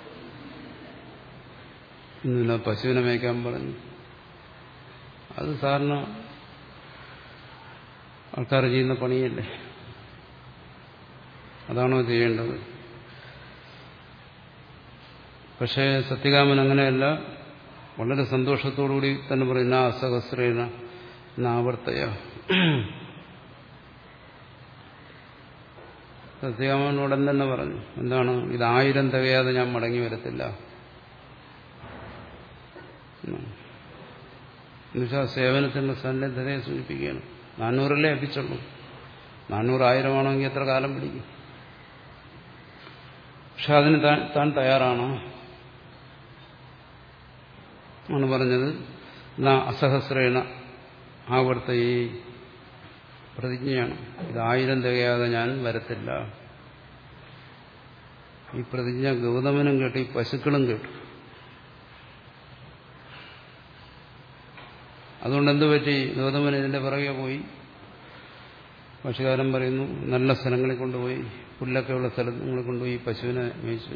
ഇന്നില്ല പശുവിനെ മേയ്ക്കാൻ പറഞ്ഞു. അത് സാറിന് ആൾക്കാർ ചെയ്യുന്ന പണിയല്ലേ? അതാണോ ചെയ്യേണ്ടത്? പക്ഷേ സത്യകാമൻ അങ്ങനെയല്ല വളരെ സന്തോഷത്തോടുകൂടി തന്നെ പറയും പറയുന്ന സഹസ്രേന നാവർത്തയ സത്യകാമനോടൻ തന്നെ പറഞ്ഞു എന്താണ്? ഇത് ആയിരം തികയാതെ ഞാൻ മടങ്ങി വരത്തില്ല. എന്നുവെച്ചാൽ സേവനത്തിന്റെ സന്നദ്ധതയെ സൂചിപ്പിക്കുകയാണ്. നാനൂറല്ലേ അപ്പിച്ചുള്ളൂ നാനൂറായിരമാണെങ്കിൽ എത്ര കാലം പിടിക്കും? പക്ഷെ അതിന് താൻ താൻ തയ്യാറാണോ. ആണ് പറഞ്ഞത്. അസഹസ്രേണ ആവർത്ത ഈ പ്രതിജ്ഞയാണ്. ഇത് ആയിരം തികയാതെ ഞാൻ വരത്തില്ല. ഈ പ്രതിജ്ഞ ഗൗതമനും കേട്ടു ഈ പശുക്കളും കേട്ടു. അതുകൊണ്ട് എന്ത് പറ്റി? ഗൗതമൻ ഇതിന്റെ പിറകെ പോയി. പശുകാരൻ പറയുന്നു നല്ല സ്ഥലങ്ങളിൽ കൊണ്ടുപോയി. പുല്ലൊക്കെയുള്ള സ്ഥലങ്ങളിൽ കൊണ്ടുപോയി പശുവിനെ മേയിച്ചു.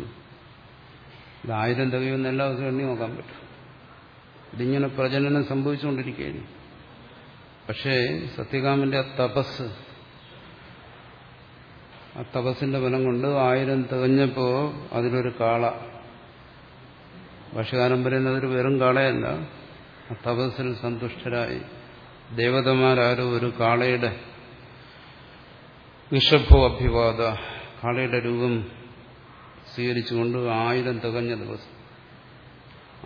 ഇത് ആയിരം തകയൊന്നും എല്ലാ ദിവസവും എണ്ണി നോക്കാൻ പറ്റും. ഇതിങ്ങനെ പ്രജനനം സംഭവിച്ചുകൊണ്ടിരിക്കുകയാണ്. പക്ഷേ സത്യകാമന്റെ ആ തപസ് ആ തപസ്സിന്റെ ബലം കൊണ്ട് ആയിരം തികഞ്ഞപ്പോ അതിലൊരു കാള. പക്ഷികാരം പറയുന്നത് അതൊരു വെറും കാളയല്ല. തപസ്സിൽ സന്തുഷ്ടരായി. ദേവതമാരാരോ ഒരു കാളയുടെ വിഷഭോ അഭിവാദ കാളയുടെ രൂപം സ്വീകരിച്ചുകൊണ്ട് ആയിരം തികഞ്ഞ ദിവസം.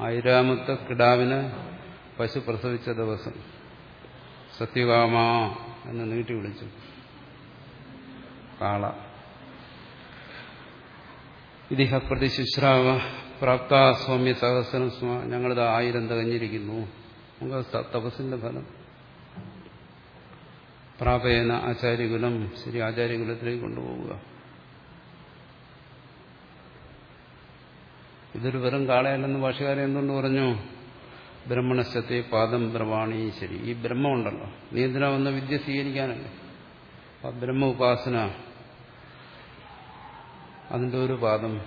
ആയിരാമത്തെ കിടാവിനെ പശു പ്രസവിച്ച ദിവസം. സത്യകാമ എന്ന് നീട്ടി വിളിച്ചു. കാള. ഇതിഹ പ്രതി ശുശ്രാവ പ്രാപ്ത സ്വാമ്യ സഹസ്രം ഞങ്ങളിത് ആയിരം തികഞ്ഞിരിക്കുന്നു. നമുക്ക് തപസ്സിന്റെ ഫലം. പ്രാപേന ആചാര്യകുലം ശരി ആചാര്യകുലത്തിലേക്ക് കൊണ്ടുപോവുക. ഇതൊരു വെറും കാളയല്ലെന്ന് ഭാഷകാരൻ എന്തുകൊണ്ട് പറഞ്ഞു? ബ്രഹ്മണശത്തെ പാദം ബ്രവാണി ശരി. ഈ ബ്രഹ്മം ഉണ്ടല്ലോ നീ എന്തിനാ വന്ന വിദ്യ സ്വീകരിക്കാനല്ലേ? ബ്രഹ്മ ഉപാസന. അതിന്റെ ഒരു പാദം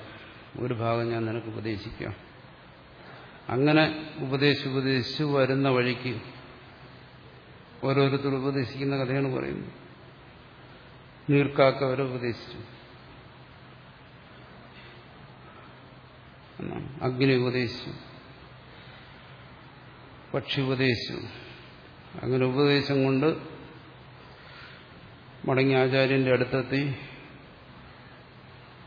ഒരു ഭാഗം ഞാൻ നിനക്ക് ഉപദേശിക്കാം. അങ്ങനെ ഉപദേശിച്ച് വരുന്ന വഴിക്ക് ഓരോരുത്തർ ഉപദേശിക്കുന്ന കഥയാണ് പറയുന്നത്. നീർക്കാക്ക അവരെ ഉപദേശിച്ചു. അഗ്നി ഉപദേശിച്ചു. പക്ഷി ഉപദേശിച്ചു. അങ്ങനെ ഉപദേശം കൊണ്ട് മടങ്ങി ആചാര്യന്റെ അടുത്തെത്തി.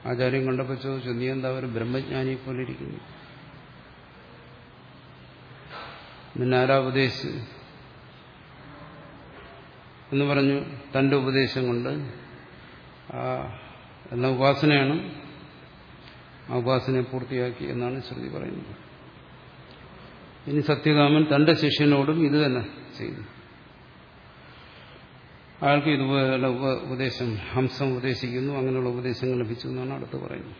ആചാര്യൻ കണ്ടപ്പോൾ ചോദിച്ചു നീ എന്താ ഒരു ബ്രഹ്മജ്ഞാനിയെ പോലെ ഇരിക്കുന്നു? നിന്നാരാ ഉപദേശിച്ചു എന്ന് പറഞ്ഞു തന്റെ ഉപദേശം കൊണ്ട് ആ എന്ന ഉപാസനയാണ് ആ ഉപാസനയെ പൂർത്തിയാക്കി എന്നാണ് ശ്രുതി പറയുന്നത്. ഇനി സത്യകാമൻ തന്റെ ശിഷ്യനോടും ഇത് തന്നെ ചെയ്യുന്നു അയാൾക്ക് ഇതുപോലെ ഉപദേശം ഹംസം ഉപദേശിക്കുന്നു അങ്ങനെയുള്ള ഉപദേശങ്ങൾ ലഭിച്ചു എന്നാണ് അടുത്ത് പറയുന്നത്.